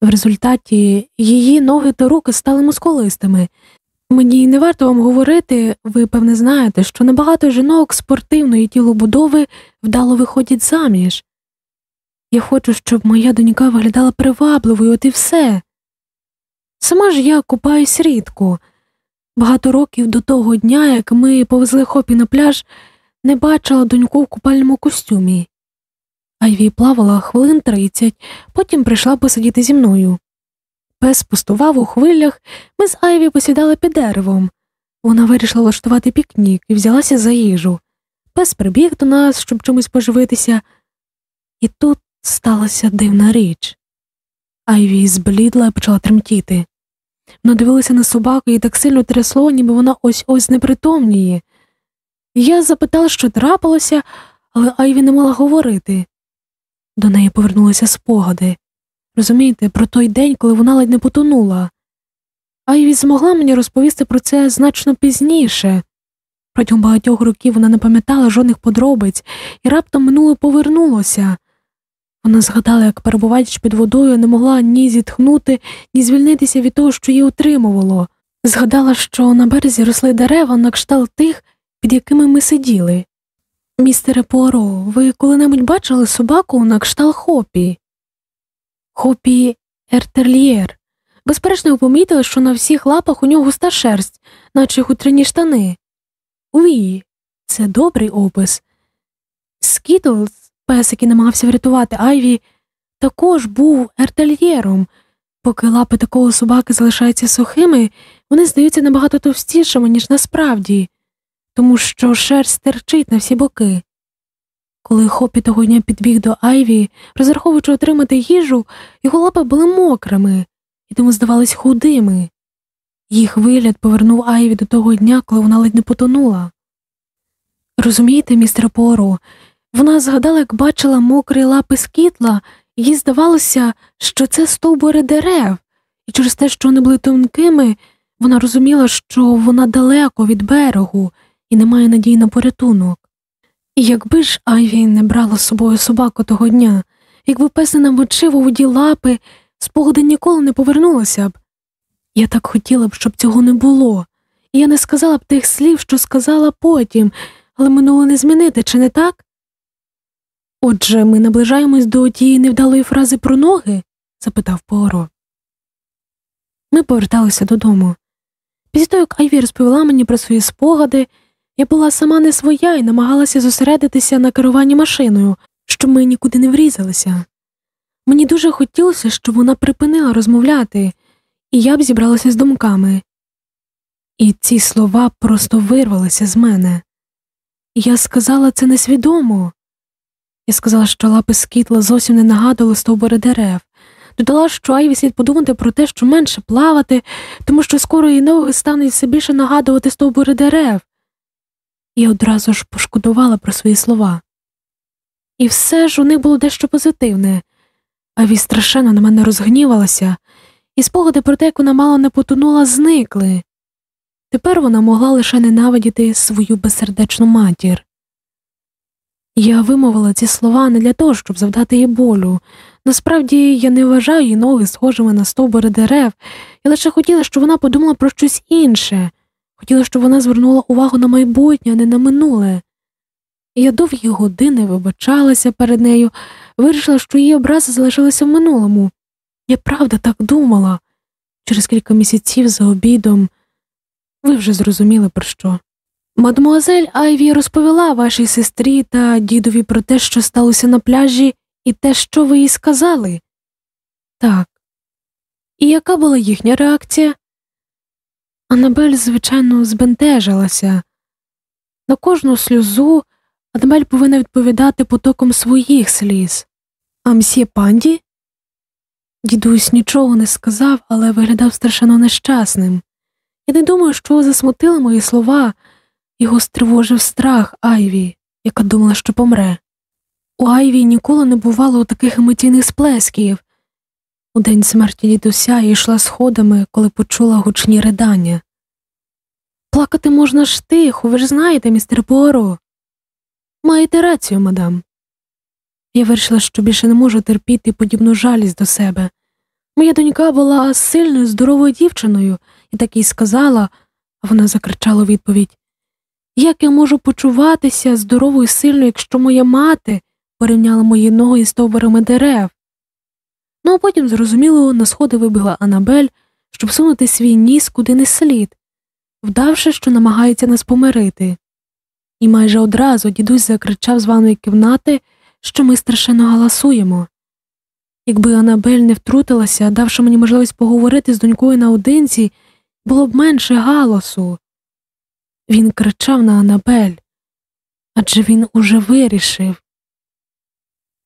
В результаті її ноги та руки стали мускулистими. Мені не варто вам говорити, ви певне знаєте, що набагато жінок спортивної тілобудови вдало виходять заміж. Я хочу, щоб моя донька виглядала привабливою, от і все. Сама ж я купаюсь рідко. Багато років до того дня, як ми повезли хопі на пляж, не бачила доньку в купальному костюмі. Айві плавала хвилин тридцять, потім прийшла посидіти зі мною. Пес пустував у хвилях, ми з Айві посідали під деревом. Вона вирішила влаштувати пікнік і взялася за їжу. Пес прибіг до нас, щоб чомусь поживитися, і тут сталася дивна річ. Айві зблідла і почала тремтіти. Вона дивилася на собаку її так сильно трясло, ніби вона ось-ось знепритомніє. Я запитала, що трапилося, але Айві не могла говорити. До неї повернулися спогади. Розумієте, про той день, коли вона ледь не потонула. Айві змогла мені розповісти про це значно пізніше. Протягом багатьох років вона не пам'ятала жодних подробиць і раптом минуле повернулося. Вона згадала, як перебуваючи під водою, не могла ні зітхнути, ні звільнитися від того, що її утримувало. Згадала, що на березі росли дерева на кшталт тих, під якими ми сиділи. Містере Пуаро, ви коли-небудь бачили собаку на кшталт хопі? Хопі Ертерлієр. Безперечно, ви помітили, що на всіх лапах у нього густа шерсть, наче хутряні штани. Уї, це добрий опис. Скіттлз, пес, який намагався врятувати Айві, також був ердельтер'єром. Поки лапи такого собаки залишаються сухими, вони здаються набагато товстішими, ніж насправді, тому що шерсть стирчить на всі боки. Коли Хопі того дня підбіг до Айві, розраховуючи отримати їжу, його лапи були мокрими і тому здавались худими. Їх вигляд повернув Айві до того дня, коли вона ледь не потонула. Розумієте, містер Поро, вона згадала, як бачила мокрі лапи скітла, їй здавалося, що це стовбури дерев, і через те, що вони були тонкими, вона розуміла, що вона далеко від берегу і не має надії на порятунок. І якби ж Айві не брала з собою собаку того дня, якби пес не намочив у воді лапи, спогади ніколи не повернулися б. Я так хотіла б, щоб цього не було, і я не сказала б тих слів, що сказала потім, але минуло не змінити, чи не так? Отже, ми наближаємось до тієї невдалої фрази про ноги? запитав Пуаро. Ми поверталися додому. Після того, як Айві розповіла мені про свої спогади, я була сама не своя і намагалася зосередитися на керуванні машиною, щоб ми нікуди не врізалися. Мені дуже хотілося, щоб вона припинила розмовляти, і я б зібралася з думками. І ці слова просто вирвалися з мене. Я сказала це несвідомо. Я сказала, що лапи скітла зовсім не нагадували стовбури дерев, додала, що Айві слід подумати про те, що менше плавати, тому що скоро її ноги стануть все більше нагадувати стовбури дерев. І одразу ж пошкодувала про свої слова. І все ж у них було дещо позитивне. Аві страшенно на мене розгнівалася, і спогади про те, як вона мало не потонула, зникли. Тепер вона могла лише ненавидіти свою безсердечну матір. Я вимовила ці слова не для того, щоб завдати їй болю. Насправді я не вважаю її ноги схожими на стовбури дерев, я лише хотіла, щоб вона подумала про щось інше, хотіла, щоб вона звернула увагу на майбутнє, а не на минуле. Я довгі години вибачалася перед нею, вирішила, що її образи залишилися в минулому. Я правда так думала. Через кілька місяців за обідом ви вже зрозуміли про що. Мадмуазель Айві розповіла вашій сестрі та дідові про те, що сталося на пляжі, і те, що ви їй сказали? Так. І яка була їхня реакція? Анабель, звичайно, збентежилася. На кожну сльозу Анабель повинна відповідати потоком своїх сліз. А мсьє панді? Дідусь нічого не сказав, але виглядав страшенно нещасним. Я не думаю, що засмутили мої слова, його стривожив страх Айві, яка думала, що помре. У Айві ніколи не бувало таких емоційних сплесків. У день смерті дідуся йшла сходами, коли почула гучні ридання. Плакати можна ж тихо, ви ж знаєте, містер Пуаро. Маєте рацію, мадам. Я вирішила, що більше не можу терпіти подібну жалість до себе. Моя донька була сильною, здоровою дівчиною, і так їй сказала, а вона закричала у відповідь Як я можу почуватися здоровою і сильною, якщо моя мати порівняла мої ноги з стовбурами дерев? Ну а потім, зрозуміло, на сходи вибігла Анабель, щоб сунути свій ніс куди не слід, вдавши, що намагається нас помирити. І майже одразу дідусь закричав з ванної кімнати, що ми страшенно галасуємо. Якби Анабель не втрутилася, давши мені можливість поговорити з донькою наодинці, було б менше галасу. Він кричав на Анабель, адже він уже вирішив.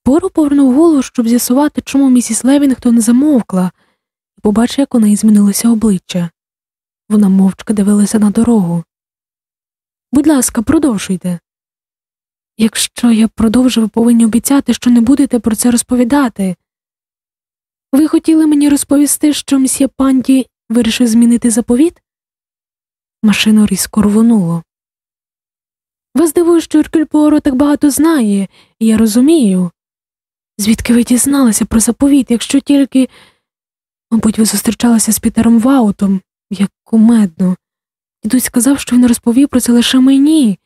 Поро повернув голову, щоб з'ясувати, чому місіс Левінгтон не замовкла, і побачив, як у неї змінилося обличчя. Вона мовчки дивилася на дорогу. Будь ласка, продовжуйте. Якщо я продовжу, ви повинні обіцяти, що не будете про це розповідати. Ви хотіли мені розповісти, що мсьє панді вирішив змінити заповіт? Машину різко рвонуло. Вас дивує, що Еркюль Пуаро так багато знає, і я розумію. Звідки ви дізналися про заповіт, якщо тільки. Мабуть, ви зустрічалися з Пітером Ваутом, як кумедно. Дідусь сказав, що він розповів про це лише мені.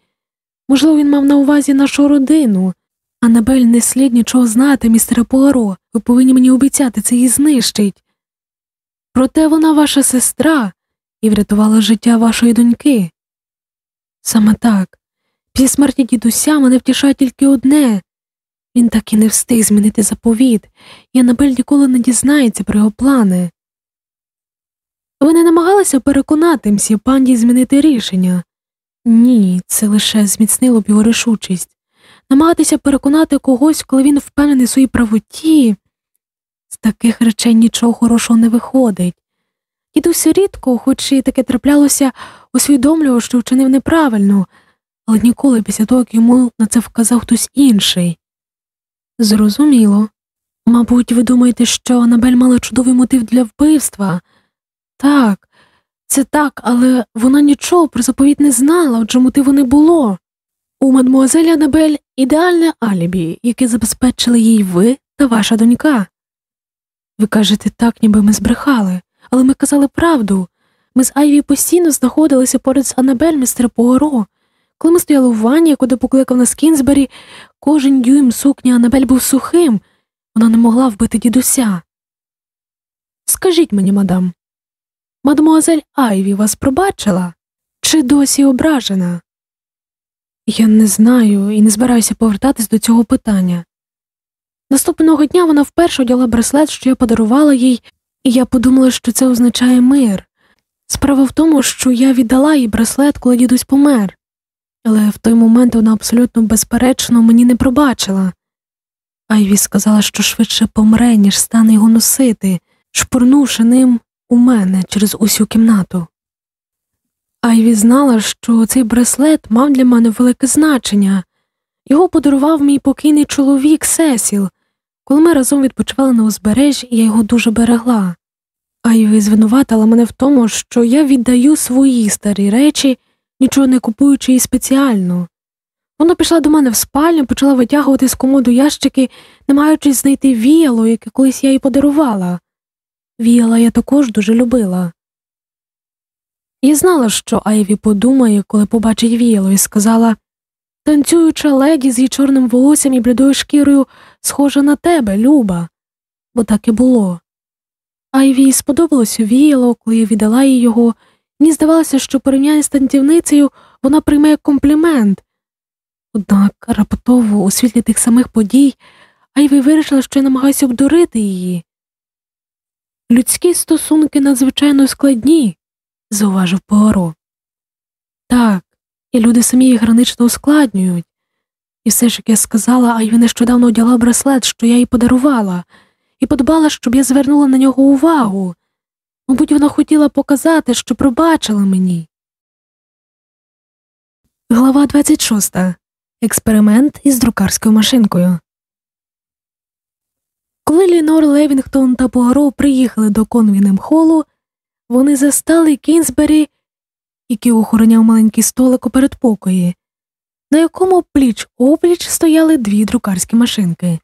Можливо, він мав на увазі нашу родину. Анабель не слід нічого знати, містере Пуаро. Ви повинні мені обіцяти, це її знищить. Проте вона ваша сестра і врятувала життя вашої доньки. Саме так. Після смерті дідуся мене втішає тільки одне він так і не встиг змінити заповіт, і Анабель ніколи не дізнається про його плани. Ви не намагалися переконати мсі панді змінити рішення? Ні, це лише зміцнило б його рішучість. Намагатися переконати когось, коли він впевнений в своїй правоті, з таких речей нічого хорошого не виходить. Дідусь рідко, хоч і таке траплялося, усвідомлював, що вчинив неправильно, але ніколи після того, як йому на це вказав хтось інший. Зрозуміло. Мабуть, ви думаєте, що Анабель мала чудовий мотив для вбивства? Так, це так, але вона нічого про заповідь не знала, отже мотиву не було. У мадмуазелі Анабель ідеальне алібі, яке забезпечили їй ви та ваша донька. Ви кажете так, ніби ми збрехали, але ми казали правду. Ми з Айві постійно знаходилися поряд з Анабель містер Пуаро. Коли ми стояли в ванні, куди покликав нас Кінзбері, кожен дюйм сукні Анабель був сухим, вона не могла вбити дідуся. Скажіть мені, мадам, мадемуазель Айві вас пробачила чи досі ображена? Я не знаю і не збираюся повертатись до цього питання. Наступного дня вона вперше одягла браслет, що я подарувала їй, і я подумала, що це означає мир. Справа в тому, що я віддала їй браслет, коли дідусь помер, але в той момент вона абсолютно безперечно мені не пробачила. Айві сказала, що швидше помре, ніж стане його носити, шпурнувши ним у мене через усю кімнату. Айві знала, що цей браслет мав для мене велике значення. Його подарував мій покійний чоловік Сесіл, коли ми разом відпочивали на узбережжі, я його дуже берегла. Айві звинуватила мене в тому, що я віддаю свої старі речі, нічого не купуючи її спеціально. Вона пішла до мене в спальню, почала витягувати з комоду ящики, намагаючись знайти віяло, яке колись я їй подарувала. Віяла я також дуже любила. Я знала, що Айві подумає, коли побачить віяло, і сказала танцююча леді з її чорним волоссям і блідою шкірою схожа на тебе, Люба, бо так і було. Айві сподобалося віяло, коли я віддала їй його, мені здавалося, що порівняння з танцівницею вона прийме як комплімент. Однак раптово у світлі тих самих подій Айві вирішила, що я намагаюся обдурити її. Людські стосунки надзвичайно складні, зауважив Пуаро. Так, і люди самі їх гранично ускладнюють. І все ж як я сказала, Айві нещодавно одягла браслет, що я їй подарувала, і подбала, щоб я звернула на нього увагу. Мабуть, вона хотіла показати, що пробачила мені. Глава 26. Експеримент із друкарською машинкою. Коли Лінор Левінгтон та Пуаро приїхали до Конвінем холу, вони застали Кінзбері, який охороняв маленький столик у передпокої, на якому пліч опліч стояли дві друкарські машинки.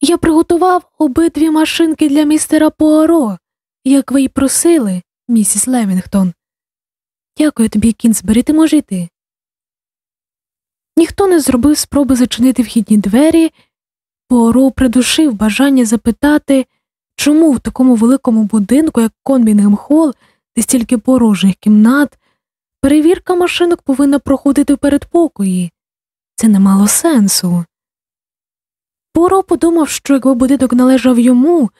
Я приготував обидві машинки для містера Пуаро, як ви й просили, місіс Левінгтон. Дякую тобі, Кінзбері, ти може йти. Ніхто не зробив спроби зачинити вхідні двері, Пуаро придушив бажання запитати, чому в такому великому будинку, як Конбінгем Холл, де стільки порожніх кімнат, перевірка машинок повинна проходити в передпокої. Це не мало сенсу. Пуаро подумав, що якби будинок належав йому,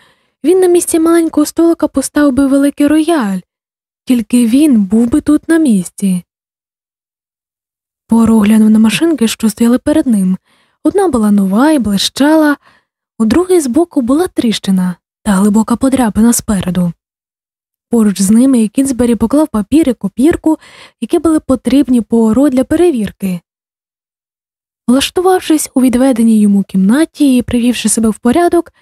він на місці маленького столика поставив би великий рояль, тільки він був би тут на місці. Пуаро глянув на машинки, що стояли перед ним. Одна була нова і блищала, у другій збоку була тріщина та глибока подряпина спереду. Поруч з ними Кінзбері поклав папір і копірку, які були потрібні Пуаро для перевірки. Влаштувавшись у відведеній йому кімнаті і привівши себе в порядок,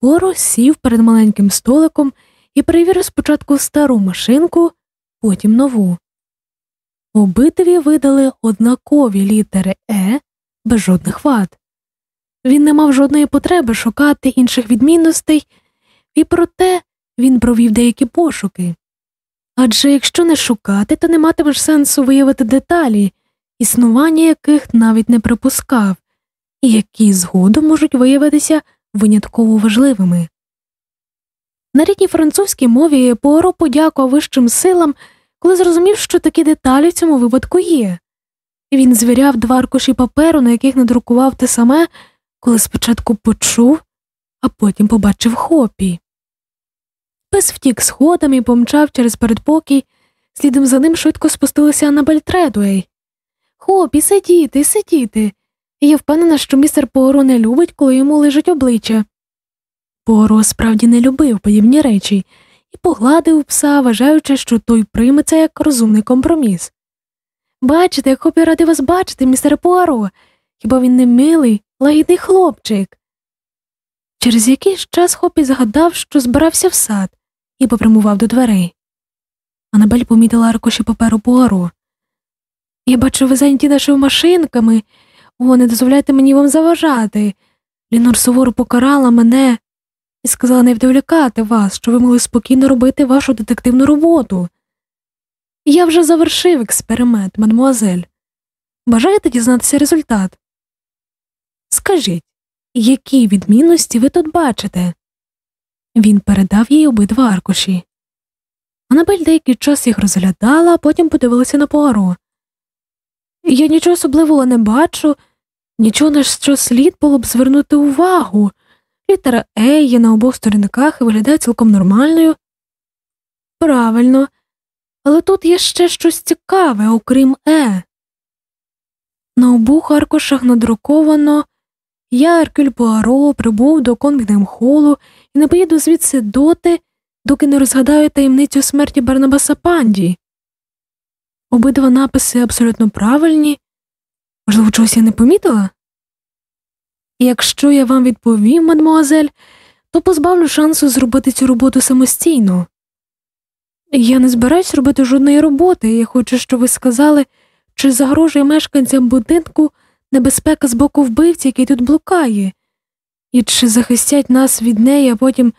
Пуаро сів перед маленьким столиком і перевірив спочатку стару машинку, потім нову. Обидві видали однакові літери Е без жодних вад. Він не мав жодної потреби шукати інших відмінностей, і проте він провів деякі пошуки. Адже якщо не шукати, то не матимеш сенсу виявити деталі, існування яких навіть не припускав, і які згодом можуть виявитися винятково важливими. На рідній французькій мові Пуаро подякував вищим силам, коли зрозумів, що такі деталі в цьому випадку є. Він звіряв два аркуші паперу, на яких надрукував те саме, коли спочатку почув, а потім побачив хопі. Пес втік сходами і помчав через передпокій, слідом за ним швидко спустилася Аннабель Тредуей. Хопі, сидіти, сидіти. Я впевнена, що містер Пуаро не любить, коли йому лежить обличчя. Пуаро справді не любив подібні речі і погладив пса, вважаючи, що той прийме це як розумний компроміс. Бачите, як Хопі радий вас бачити, містере Пуаро. Хіба він не милий, лагідний хлопчик? Через якийсь час Хопі згадав, що збирався в сад, і попрямував до дверей. Анабель помітила аркуші паперу Пуаро. Я бачу, ви зайняті нашими машинками. О, не дозволяйте мені вам заважати. Лінор суворо покарала мене і сказала не вдовлякати вас, що ви могли спокійно робити вашу детективну роботу. Я вже завершив експеримент, мадмуазель. Бажаєте дізнатися результат? Скажіть, які відмінності ви тут бачите? Він передав їй обидва аркуші. Анабель деякий час їх розглядала, а потім подивилася на Пуаро. Я нічого особливого не бачу, нічого на що слід було б звернути увагу. Літера Е є на обох сторінках і виглядає цілком нормальною. Правильно, але тут є ще щось цікаве, окрім Е. На обох аркушах надруковано я, Еркюль Пуаро, прибув до Конгдем-холу і не поїду звідси доти, доки не розгадаю таємницю смерті Барнабаса Панді. Обидва написи абсолютно правильні. Можливо, чогось я не помітила? Якщо я вам відповім, мадмуазель, то позбавлю шансу зробити цю роботу самостійно. Я не збираюсь робити жодної роботи, я хочу, щоб ви сказали, чи загрожує мешканцям будинку небезпека з боку вбивці, який тут блукає, і чи захистять нас від неї, а потім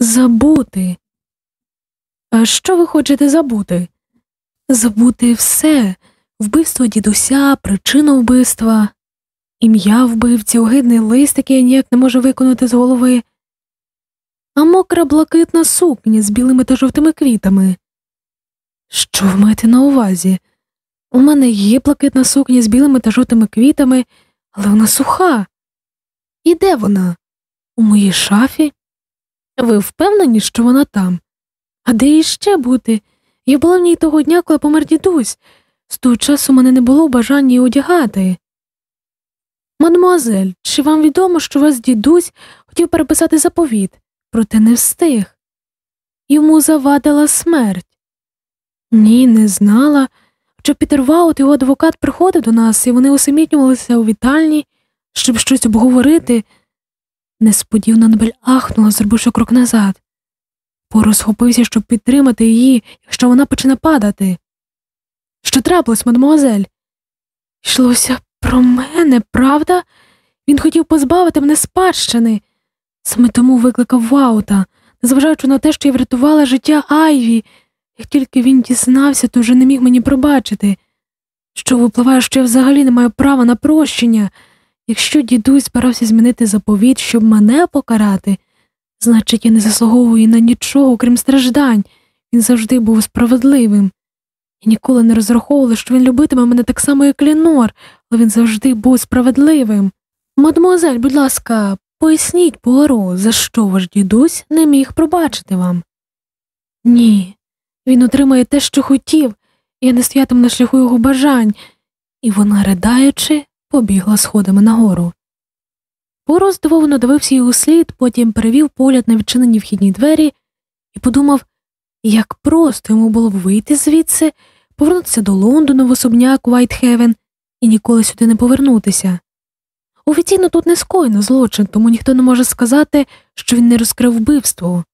забути. А що ви хочете забути? Забути все вбивство дідуся, причину вбивства, ім'я вбивці, огидний лист, який я ніяк не можу виконати з голови, а мокра блакитна сукня з білими та жовтими квітами. Що ви маєте на увазі? У мене є блакитна сукня з білими та жовтими квітами, але вона суха. І де вона? У моїй шафі? Ви впевнені, що вона там? А де їй ще бути? Я була в ній того дня, коли помер дідусь. З того часу мене не було бажання її одягати. Мадемуазель, чи вам відомо, що вас дідусь хотів переписати заповіт, проте не встиг? Йому завадила смерть. Ні, не знала. Що Пітер Ваут, його адвокат, приходив до нас, і вони усамітнювалися у вітальні, щоб щось обговорити. Несподівано Набель ахнула, зробивши крок назад. Поро схопився, щоб підтримати її, якщо вона почне падати. Що трапилось, мадемуазель? Йшлося про мене, правда? Він хотів позбавити мене спадщини. Саме тому викликав Ваута, незважаючи на те, що я врятувала життя Айві. Як тільки він дізнався, то вже не міг мені пробачити, що випливає, що я взагалі не маю права на прощення. Якщо дідусь збирався змінити заповіт, щоб мене покарати, значить, я не заслуговую на нічого, крім страждань. Він завжди був справедливим. Ніколи не розраховувала, що він любитиме мене так само, як Лінор, але він завжди був справедливим. Мадмуазель, будь ласка, поясніть Пуаро, за що ваш дідусь не міг пробачити вам? Ні, він отримає те, що хотів, я не стоятиму на шляху його бажань, і вона, ридаючи, побігла сходами нагору. Пуаро здивовано дивився їй услід, потім перевів погляд на відчинені вхідні двері і подумав, як просто йому було б вийти звідси, повернутися до Лондону в особняк Вайтхевен і ніколи сюди не повернутися. Офіційно тут не скоєно злочин, тому ніхто не може сказати, що він не розкрив вбивство.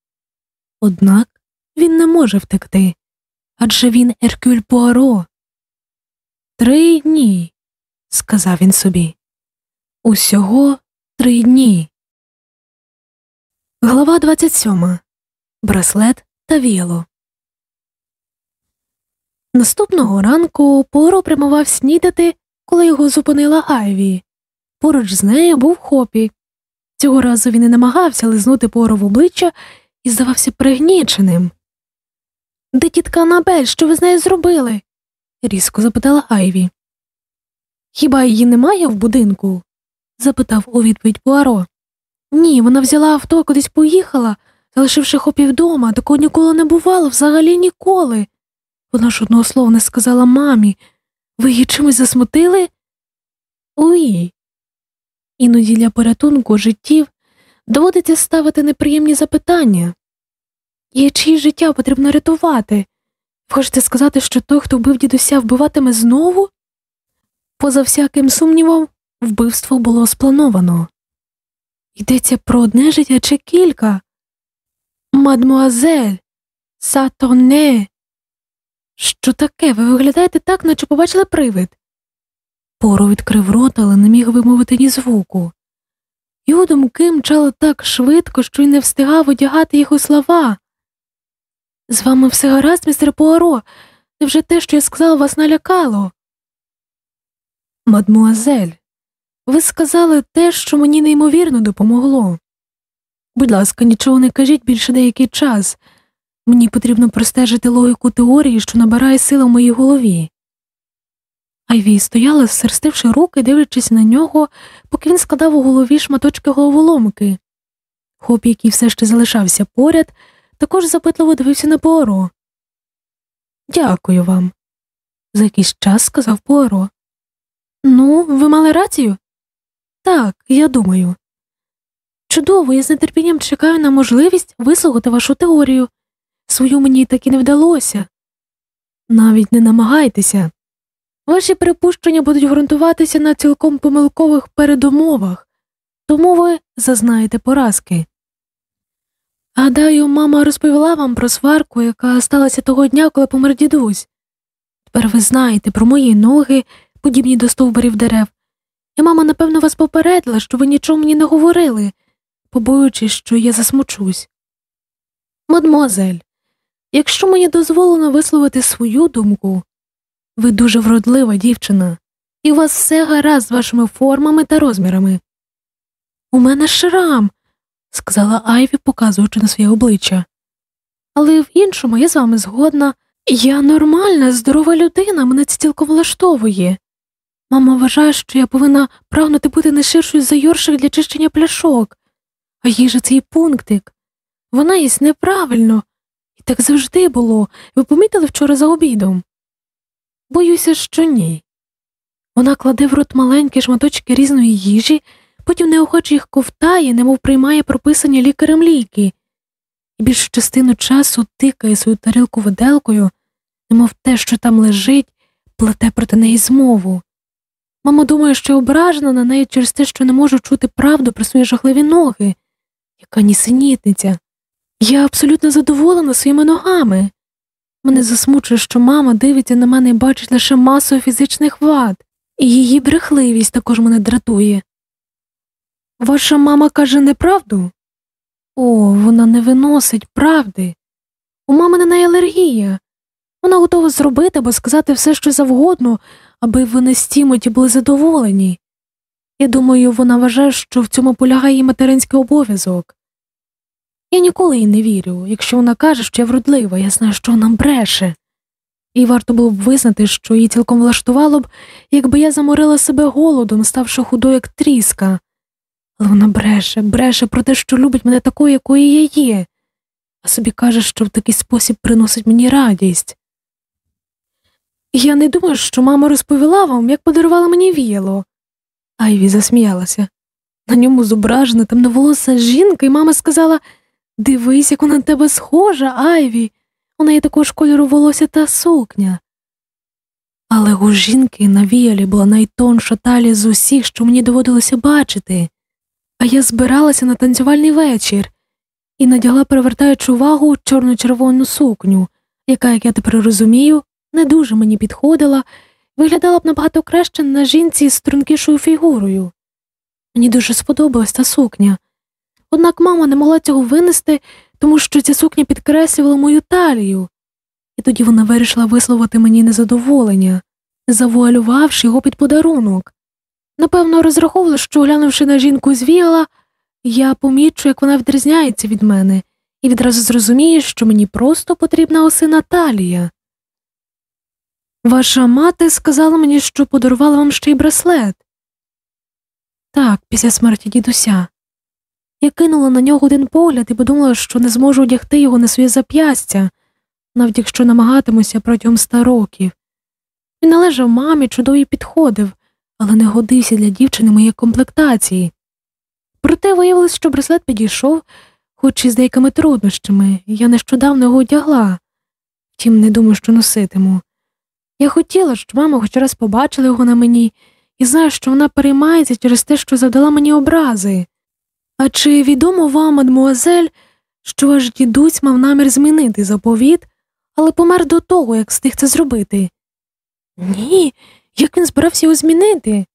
Однак він не може втекти адже він Еркюль Пуаро. Три дні, сказав він собі. Усього три дні. Глава 27. Браслет та віло. Наступного ранку Поро прямував снідати, коли його зупинила Айві. Поруч з нею був хопі. Цього разу він не намагався лизнути Поро в обличчя і здавався пригніченим. Де тітка Анабель, що ви з нею зробили? різко запитала Айві. Хіба її немає в будинку? запитав у відповідь Пуаро. Ні, вона взяла авто, кудись поїхала, залишивши хопі вдома, такого ніколи не бувало, взагалі ніколи. Вона ж одного слова не сказала мамі. Ви її чимось засмутили? Oui. Іноді для порятунку життів доводиться ставити неприємні запитання. І чиє життя потрібно рятувати? Хочете сказати, що той, хто вбив дідуся, вбиватиме знову? Поза всяким сумнівом, вбивство було сплановано. Йдеться про одне життя чи кілька. Мадмуазель, Sacré tonnerre. Що таке? Ви виглядаєте так, наче побачили привид. Пуаро відкрив рот, але не міг вимовити ні звуку. Його думки мчали так швидко, що він не встигав одягати їх у слова. З вами все гаразд, містер Пуаро. Невже те, що я сказала, вас налякало? Мадмуазель, ви сказали те, що мені неймовірно допомогло. Будь ласка, нічого не кажіть більше деякий час. Мені потрібно простежити логіку теорії, що набирає сили в моїй голові. Айві стояла, серстивши руки, дивлячись на нього, поки він складав у голові шматочки головоломки. Хоп, який все ще залишався поряд, також запитливо дивився на Пуаро. Дякую вам. За якийсь час сказав Пуаро. Ну, ви мали рацію? Так, я думаю. Чудово, я з нетерпінням чекаю на можливість вислухати вашу теорію. Свою мені так і не вдалося. Навіть не намагайтеся. Ваші припущення будуть ґрунтуватися на цілком помилкових передумовах, тому ви зазнаєте поразки. Гадаю, мама розповіла вам про сварку, яка сталася того дня, коли помер дідусь. Тепер ви знаєте про мої ноги, подібні до стовбурів дерев, і мама, напевно, вас попередила, що ви нічого мені не говорили, побоюючись, що я засмучусь. Мадмозель, якщо мені дозволено висловити свою думку, ви дуже вродлива дівчина, і у вас все гаразд з вашими формами та розмірами. У мене шрам, сказала Айві, показуючи на своє обличчя. Але в іншому я з вами згодна. Я нормальна, здорова людина, мене це цілком влаштовує. Мама вважає, що я повинна прагнути бути не ширшою за Йорших для чищення пляшок, а їй же цей пунктик. Вона їсть неправильно, так завжди було. Ви помітили вчора за обідом? Боюся, що ні. Вона кладе в рот маленькі шматочки різної їжі, потім неохоче їх ковтає, немов приймає прописані лікарем ліки, і більшу частину часу тикає свою тарілку виделкою, немов те, що там лежить, плете проти неї змову. Мама думає, що ображена на неї через те, що не можу чути правду про свої жахливі ноги, яка нісенітниця. Я абсолютно задоволена своїми ногами. Мене засмучує, що мама дивиться на мене і бачить лише масу фізичних вад, і її брехливість також мене дратує. Ваша мама каже неправду? О, вона не виносить правди. У мами на неї алергія. Вона готова зробити або сказати все, що завгодно, аби вони з Тімоті були задоволені. Я думаю, вона вважає, що в цьому полягає її материнський обов'язок. Я ніколи їй не вірю. Якщо вона каже, що я вродлива, я знаю, що вона бреше. І варто було б визнати, що її цілком влаштувало б, якби я заморила себе голодом, ставши худою, як тріска. Але вона бреше, бреше про те, що любить мене такою, якою я є, а собі каже, що в такий спосіб приносить мені радість. Я не думаю, що мама розповіла вам, як подарувала мені віяло. Айві засміялася. На ньому зображена темноволоса жінка, і мама сказала Дивись, як вона на тебе схожа, Айві. У неї також кольору волосся та сукня. Але у жінки на віялі була найтонша талія з усіх, що мені доводилося бачити, а я збиралася на танцювальний вечір і надягла, привертаючи увагу чорно червону сукню, яка, як я тепер розумію, не дуже мені підходила виглядала б набагато краще на жінці з стрункішою фігурою. Мені дуже сподобалась та сукня. Однак мама не могла цього винести, тому що ця сукня підкреслювала мою талію, і тоді вона вирішила висловити мені незадоволення, завуалювавши його під подарунок. Напевно, розраховувала, що, глянувши на жінку з віяла, я помічу, як вона відрізняється від мене, і відразу зрозумію, що мені просто потрібна осина талія. Ваша мати сказала мені, що подарувала вам ще й браслет. Так, після смерті дідуся. Я кинула на нього один погляд і подумала, що не зможу одягти його на своє зап'ястя, навіть якщо намагатимуся протягом ста років. Він належав мамі, чудово підходив, але не годився для дівчини моєї комплектації. Проте виявилось, що браслет підійшов, хоч і з деякими труднощами, я нещодавно його одягла, втім, не думаю, що носитиму. Я хотіла, щоб мама хоч раз побачила його на мені, і знаю, що вона переймається через те, що завдала мені образи. А чи відомо вам, мадмуазель, що ваш дідусь мав намір змінити заповіт, але помер до того, як встиг це зробити? Ні, як він збирався його змінити?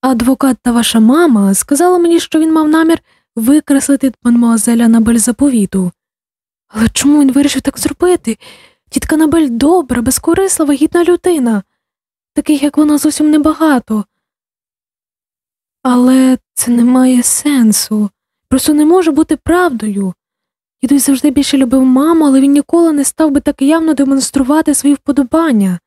Адвокат та ваша мама сказала мені, що він мав намір викреслити мадмуазеля Набель заповіту. Але чому він вирішив так зробити? Тітка Набель добра, безкорислива, гідна людина, таких, як вона, зовсім небагато. Але це не має сенсу, просто не може бути правдою. Дідусь завжди більше любив маму, але він ніколи не став би так явно демонструвати свої вподобання.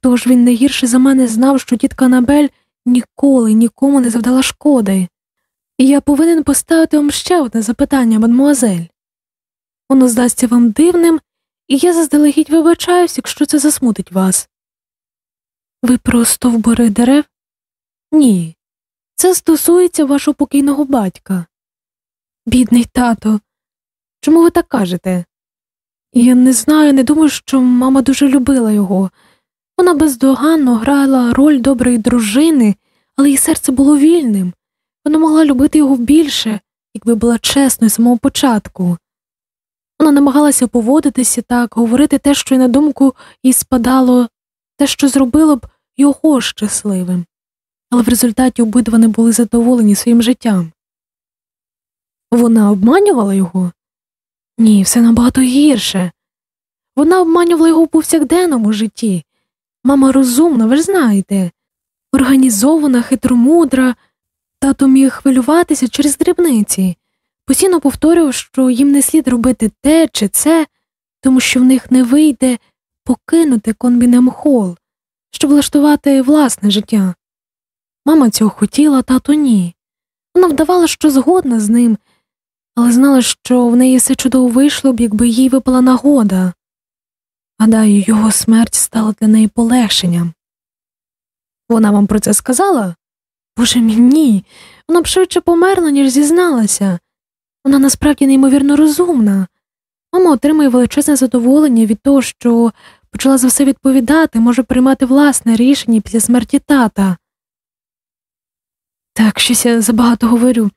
Тож він не гірше за мене знав, що тітка Набель ніколи нікому не завдала шкоди. І я повинен поставити вам ще одне запитання, мадмуазель. Воно здасться вам дивним, і я заздалегідь вибачаюсь, якщо це засмутить вас. Ви про стовбури дерев? Ні. Це стосується вашого покійного батька. Бідний тато, чому ви так кажете? Я не знаю, не думаю, що мама дуже любила його. Вона бездоганно грала роль доброї дружини, але її серце було вільним. Вона могла любити його більше, якби була чесною з самого початку. Вона намагалася поводитися так, говорити те, що й на думку їй спадало, те, що зробило б його щасливим, але в результаті обидва не були задоволені своїм життям. Вона обманювала його? Ні, все набагато гірше. Вона обманювала його у повсякденному житті. Мама розумна, ви ж знаєте, організована, хитромудра, тато міг хвилюватися через дрібниці, постійно повторював, що їм не слід робити те чи це, тому що в них не вийде покинути конбінем хол, щоб влаштувати власне життя. Мама цього хотіла, тато ні. Вона вдавала, що згодна з ним, але знала, що в неї все чудово вийшло б, якби їй випала нагода. Гадаю, його смерть стала для неї полегшенням. Вона вам про це сказала? Боже мій ні. Вона б швидше померла, ніж зізналася. Вона насправді неймовірно розумна. Мама отримує величезне задоволення від того, що почала за все відповідати, може приймати власне рішення після смерті тата. Так, щось я забагато говорю.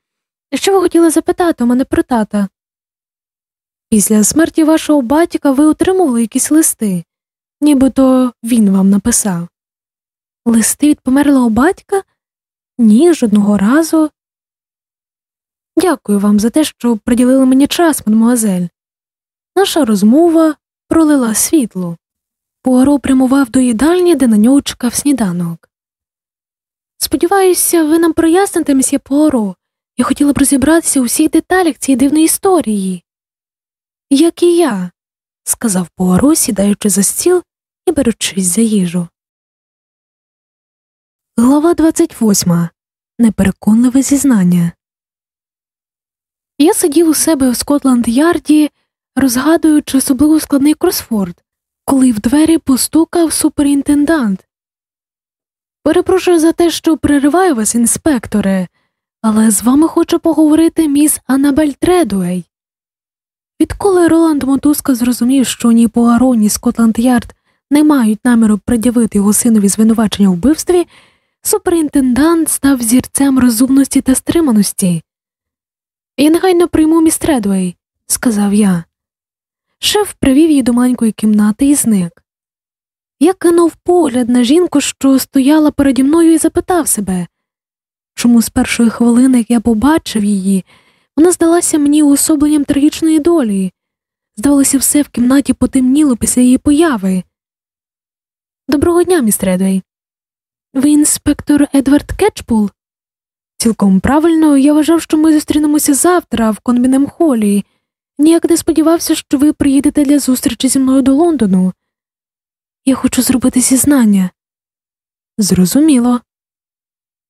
Що ви хотіли запитати у мене про тата? Після смерті вашого батька ви отримували якісь листи, нібито він вам написав. Листи від померлого батька? Ні, жодного разу. Дякую вам за те, що приділили мені час, мадмуазель. Наша розмова пролила світло. Пуаро прямував до їдальні, де на нього чекав сніданок. Сподіваюся, ви нам проясните, мсьє Пуаро. Я хотіла б розібратися у всіх деталях цієї дивної історії. Як і я, сказав Пуаро, сідаючи за стіл і беручись за їжу. Глава 28. Непереконливе зізнання. Я сидів у себе в Скотланд Ярді, розгадуючи особливо складний кросфорд, коли в двері постукав суперінтендант. Перепрошую за те, що перериваю вас, інспекторе, але з вами хочу поговорити міс Аннабель Тредуей. Відколи Роланд Мотуска зрозумів, що ні Пуаро, ні Скотланд Ярд не мають наміру пред'явити його синові звинувачення у вбивстві, суперінтендант став зірцем розумності та стриманості. Я негайно прийму міс Тредуей», – сказав я. Шеф привів її до маленької кімнати і зник. Я кинув погляд на жінку, що стояла переді мною, і запитав себе, чому з першої хвилини, я побачив її, вона здалася мені уособленням трагічної долі. Здавалося, все в кімнаті потемніло після її появи. Доброго дня, міс Редвей. Ви інспектор Едвард Кетчпул? Цілком правильно, я вважав, що ми зустрінемося завтра в конбінем холі. Ніяк не сподівався, що ви приїдете для зустрічі зі мною до Лондону. Я хочу зробити зізнання. Зрозуміло.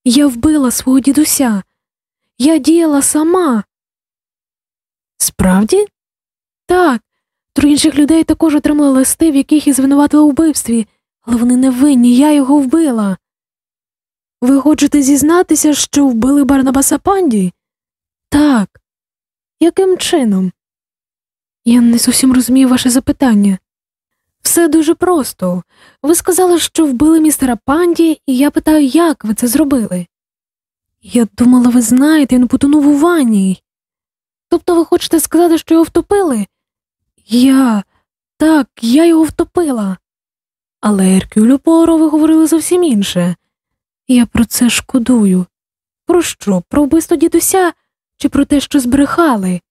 Я вбила свого дідуся. Я діяла сама. Справді? Так. Троє інших людей також отримали листи, в яких і звинуватили вбивстві, але вони не винні, я його вбила. Ви хочете зізнатися, що вбили Барнабаса Панді? Так. Яким чином? Я не зовсім розумію ваше запитання. Все дуже просто. Ви сказали, що вбили містера Панді, і я питаю, як ви це зробили. Я думала, ви знаєте, він потонув у ванні. Тобто ви хочете сказати, що його втопили? Я так, я його втопила. Але Еркюлю Поро ви говорили зовсім інше. Я про це шкодую. Про що? Про вбивство дідуся чи про те, що збрехали?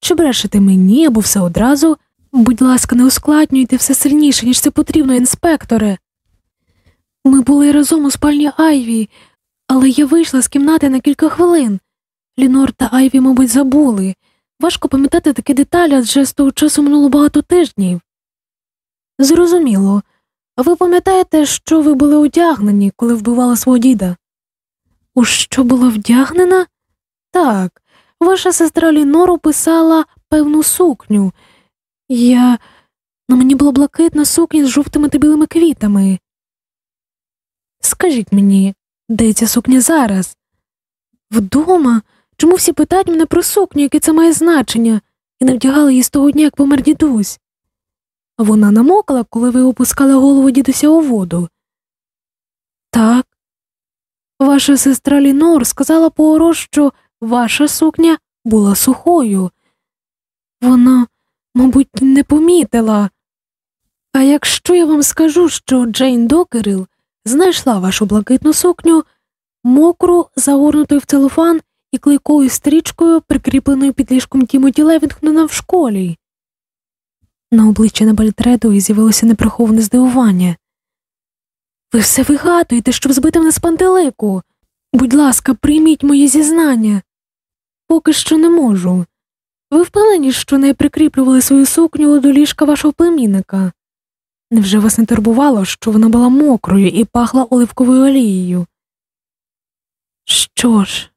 Чи брешете мені або все одразу? Будь ласка, не ускладнюйте все сильніше, ніж це потрібно, інспекторе. Ми були разом у спальні Айві, але я вийшла з кімнати на кілька хвилин. Лінор та Айві, мабуть, забули. Важко пам'ятати такі деталі, адже з того часу минуло багато тижнів. Зрозуміло. А ви пам'ятаєте, що ви були одягнені, коли вбивала свого діда? У що була вдягнена? Так, ваша сестра Лінор описала певну сукню. Я. На мені була блакитна сукня з жовтими та білими квітами. Скажіть мені, де ця сукня зараз? Вдома? Чому всі питають мене про сукню, яке це має значення, і не вдягали її з того дня, як помер дідусь? Вона намокла, коли ви опускали голову дідуся у воду. Так. Ваша сестра Лінор сказала Пуаро, що ваша сукня була сухою. Вона, мабуть, не помітила. А якщо я вам скажу, що Джейн Докерил знайшла вашу блакитну сукню, мокру, загорнутою в целофан і клейкою стрічкою, прикріпленою під ліжком Тімоті Левінгтона в школі. На обличчі Набальтреду з'явилося неприховане здивування. Ви все вигадуєте, щоб збити мене з пантелику. Будь ласка, прийміть моє зізнання. Поки що не можу. Ви впевнені, що не прикріплювали свою сукню до ліжка вашого племінника? Невже вас не турбувало, що вона була мокрою і пахла оливковою олією? Що ж,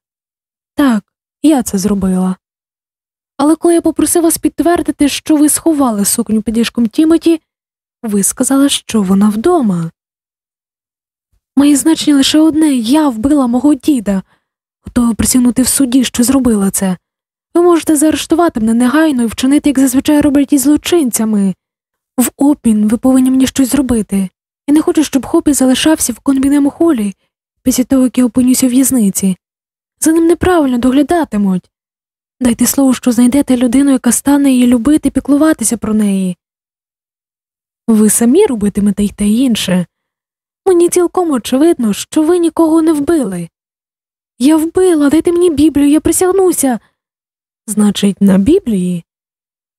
так, я це зробила. Але коли я попросив вас підтвердити, що ви сховали сукню під ліжком Тімоті, ви сказали, що вона вдома. Має значення лише одне я вбила мого діда, готова присягнути в суді, що зробила це. Ви можете заарештувати мене негайно і вчинити, як зазвичай роблять із злочинцями. В опін ви повинні мені щось зробити. Я не хочу, щоб хопі залишався в конбінему холі після того, як я опинюся в в'язниці. За ним неправильно доглядатимуть. Дайте слово, що знайдете людину, яка стане її любити піклуватися про неї. Ви самі робитимете й те інше. Мені цілком очевидно, що ви нікого не вбили. Я вбила, дайте мені Біблію, я присягнуся. Значить, на Біблії?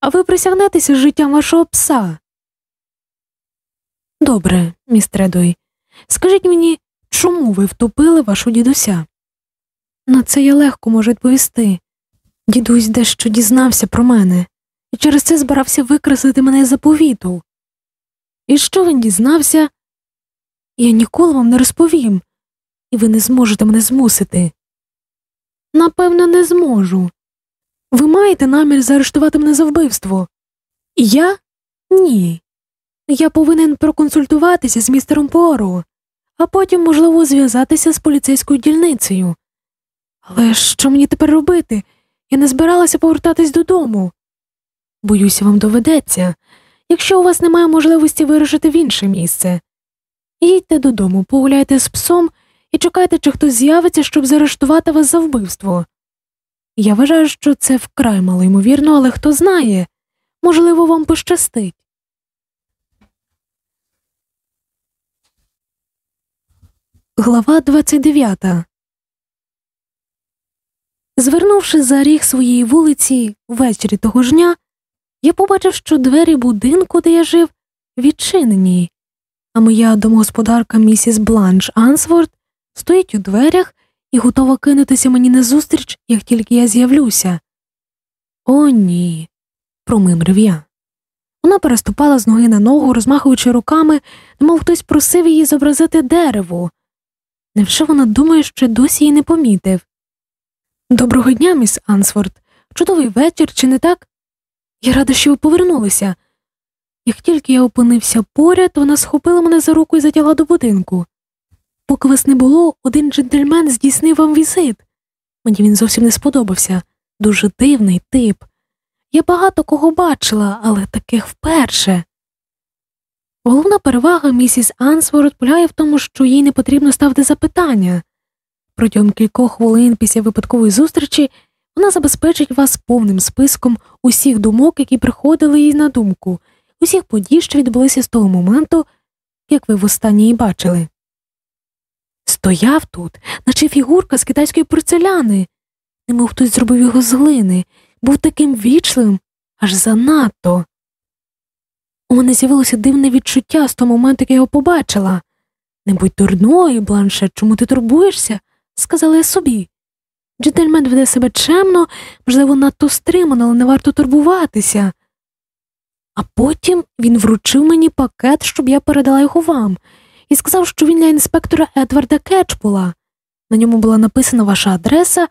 А ви присягнетеся життям вашого пса. Добре, містер Дой, скажіть мені, чому ви втопили вашу дідуся? На це я легко можу відповісти. Дідусь дещо дізнався про мене і через це збирався викреслити мене з заповіту. І що він дізнався? Я ніколи вам не розповім, і ви не зможете мене змусити. Напевно, не зможу. Ви маєте намір заарештувати мене за вбивство? Я? Ні. Я повинен проконсультуватися з містером Поро, а потім, можливо, зв'язатися з поліцейською дільницею. Але що мені тепер робити? Я не збиралася повертатись додому. Боюся, вам доведеться, якщо у вас немає можливості вирушити в інше місце. Їдьте додому, погуляйте з псом і чекайте, чи хтось з'явиться, щоб заарештувати вас за вбивство. Я вважаю, що це вкрай малоймовірно, але хто знає, можливо, вам пощастить. Глава 29 Звернувши за ріг своєї вулиці ввечері того ж дня, я побачив, що двері будинку, де я жив, відчинені, а моя домогосподарка місіс Бланш Ансворд стоїть у дверях і готова кинутися мені назустріч, як тільки я з'явлюся. О, ні, промимрив я. Вона переступала з ноги на ногу, розмахуючи руками, немов хтось просив її зобразити дерево. Невже вона думає, що досі її не помітив? Доброго дня, міс Ансфорд. Чудовий вечір, чи не так? Я рада, що ви повернулися. Як тільки я опинився поряд, вона схопила мене за руку і затягла до будинку. Поки вас не було, один джентльмен здійснив вам візит. Мені він зовсім не сподобався дуже дивний тип. Я багато кого бачила, але таких вперше. Головна перевага місіс Ансворд полягає в тому, що їй не потрібно ставити запитання. Протягом кількох хвилин після випадкової зустрічі вона забезпечить вас повним списком усіх думок, які приходили їй на думку, усіх подій, що відбулися з того моменту, як ви востаннє її бачили. Стояв тут, наче фігурка з китайської порцеляни, немов хтось зробив його з глини, був таким вічливим, аж занадто. У мене з'явилося дивне відчуття з того моменту, як я його побачила. Не будь дурною, бланше, чому ти турбуєшся? сказала я собі. Джентльмен веде себе чемно, можливо, надто стримано, але не варто турбуватися. А потім він вручив мені пакет, щоб я передала його вам, і сказав, що він для інспектора Едварда Кетчпула. На ньому була написана ваша адреса,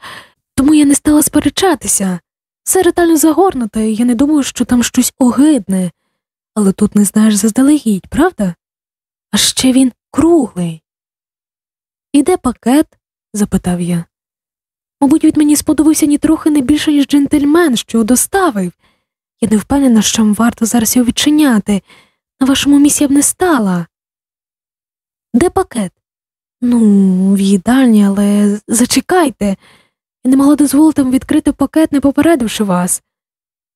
тому я не стала сперечатися. Все ретельно загорнуте, і я не думаю, що там щось огидне, але тут не знаєш заздалегідь, правда? А ще він круглий. Іде пакет? запитав я. Мабуть, від мені сподобався нітрохи не більше, ніж джентльмен, що доставив. Я не впевнена, що вам варто зараз його відчиняти. На вашому місці я б не стала. Де пакет? Ну, в їдальні, але зачекайте. Я не могла дозволити вам відкрити пакет, не попередивши вас.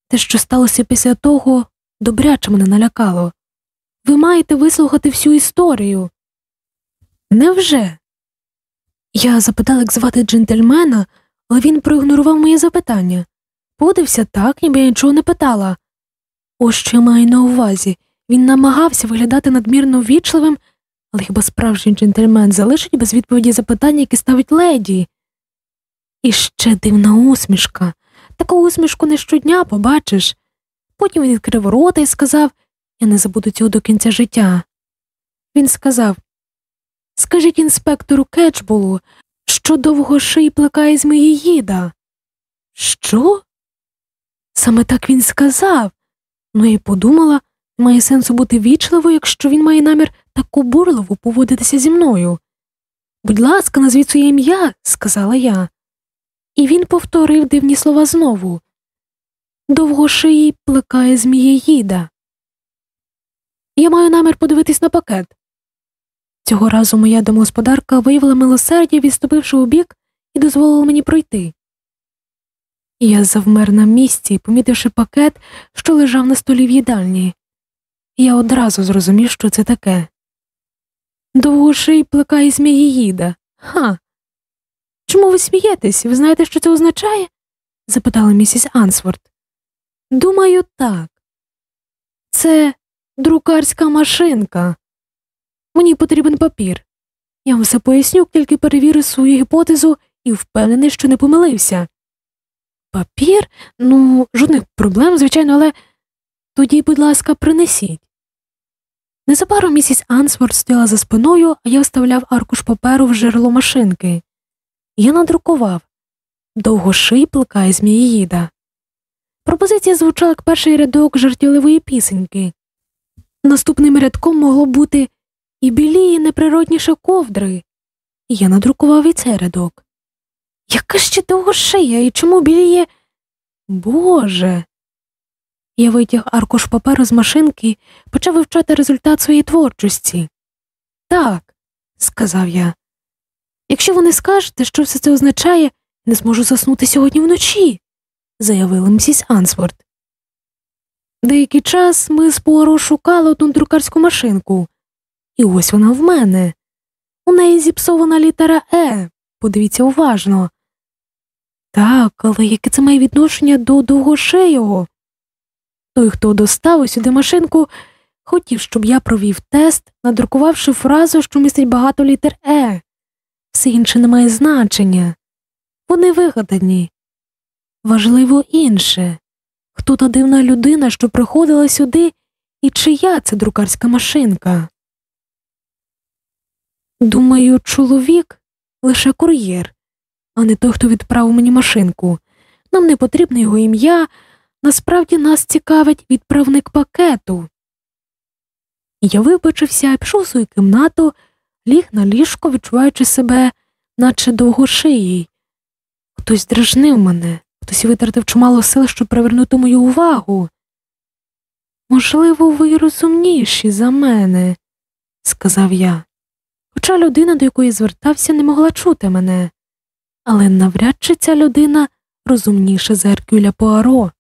Те, що сталося після того, добряче мене налякало. Ви маєте вислухати всю історію. Невже? Я запитала, як звати джентльмена, але він проігнорував моє запитання. Поводився так, ніби я нічого не питала. Ось що я маю на увазі він намагався виглядати надмірно ввічливим, але хіба справжній джентльмен залишить без відповіді запитання, які ставить леді? І ще дивна усмішка. Таку усмішку не щодня побачиш. Потім він відкрив рота і сказав Я не забуду цього до кінця життя. Він сказав Скажіть інспектору Кетчбулу, що довго ший плекає з моєї. Що? Саме так він сказав. Ну і подумала, має сенсу бути вічливою, якщо він має намір так обурливо поводитися зі мною. Будь ласка, назвіть своє ім'я, сказала я. І він повторив дивні слова знову довгошиї плекає змієїда. Я маю намір подивитись на пакет. Цього разу моя домогосподарка виявила милосердя, відступивши у бік, і дозволила мені пройти. Я завмер на місці, помітивши пакет, що лежав на столі в їдальні. Я одразу зрозумів, що це таке. Довгоший плекає змієїда. Ха. Чому ви смієтесь? Ви знаєте, що це означає? запитала місіс Ансворт. Думаю, так. Це друкарська машинка. Мені потрібен папір. Я вам все поясню, тільки перевірив свою гіпотезу і впевнений, що не помилився. Папір? Ну, жодних проблем, звичайно, але тоді, будь ласка, принесіть. Незабаром місіс Ансворт стояла за спиною, а я вставляв аркуш паперу в жерло машинки. Я надрукував довгоший плекає зміїда. Пропозиція звучала як перший рядок жартівливої пісеньки. Наступним рядком могло бути і біліє неприродніше ковдри. Я надрукував і цей рядок. Яка ще довго шия і чому біліє? Боже. Я витяг аркуш паперу з машинки почав вивчати результат своєї творчості. Так, сказав я. Якщо ви не скажете, що все це означає, не зможу заснути сьогодні вночі, заявила місіс Ансворт. Деякий час ми з Пуаро шукали одну друкарську машинку, і ось вона в мене. У неї зіпсована літера Е. Подивіться уважно. Так, але яке це має відношення до довгошеєго? Той, хто доставив сюди машинку, хотів, щоб я провів тест, надрукувавши фразу, що містить багато літер Е. Все інше не має значення. Вони вигадані. Важливо інше хто та дивна людина, що приходила сюди, і чия це друкарська машинка. Думаю, чоловік лише кур'єр, а не той, хто відправив мені машинку. Нам не потрібне його ім'я, насправді нас цікавить відправник пакету. Я вибачився, пішов свою кімнату, ліг на ліжко, відчуваючи себе, наче довгошиїй. Хтось дражнив мене, хтось витратив чимало сил, щоб привернути мою увагу. Можливо, ви розумніші за мене, сказав я. Хоча людина, до якої звертався, не могла чути мене, але навряд чи ця людина розумніша за Еркюля Пуаро.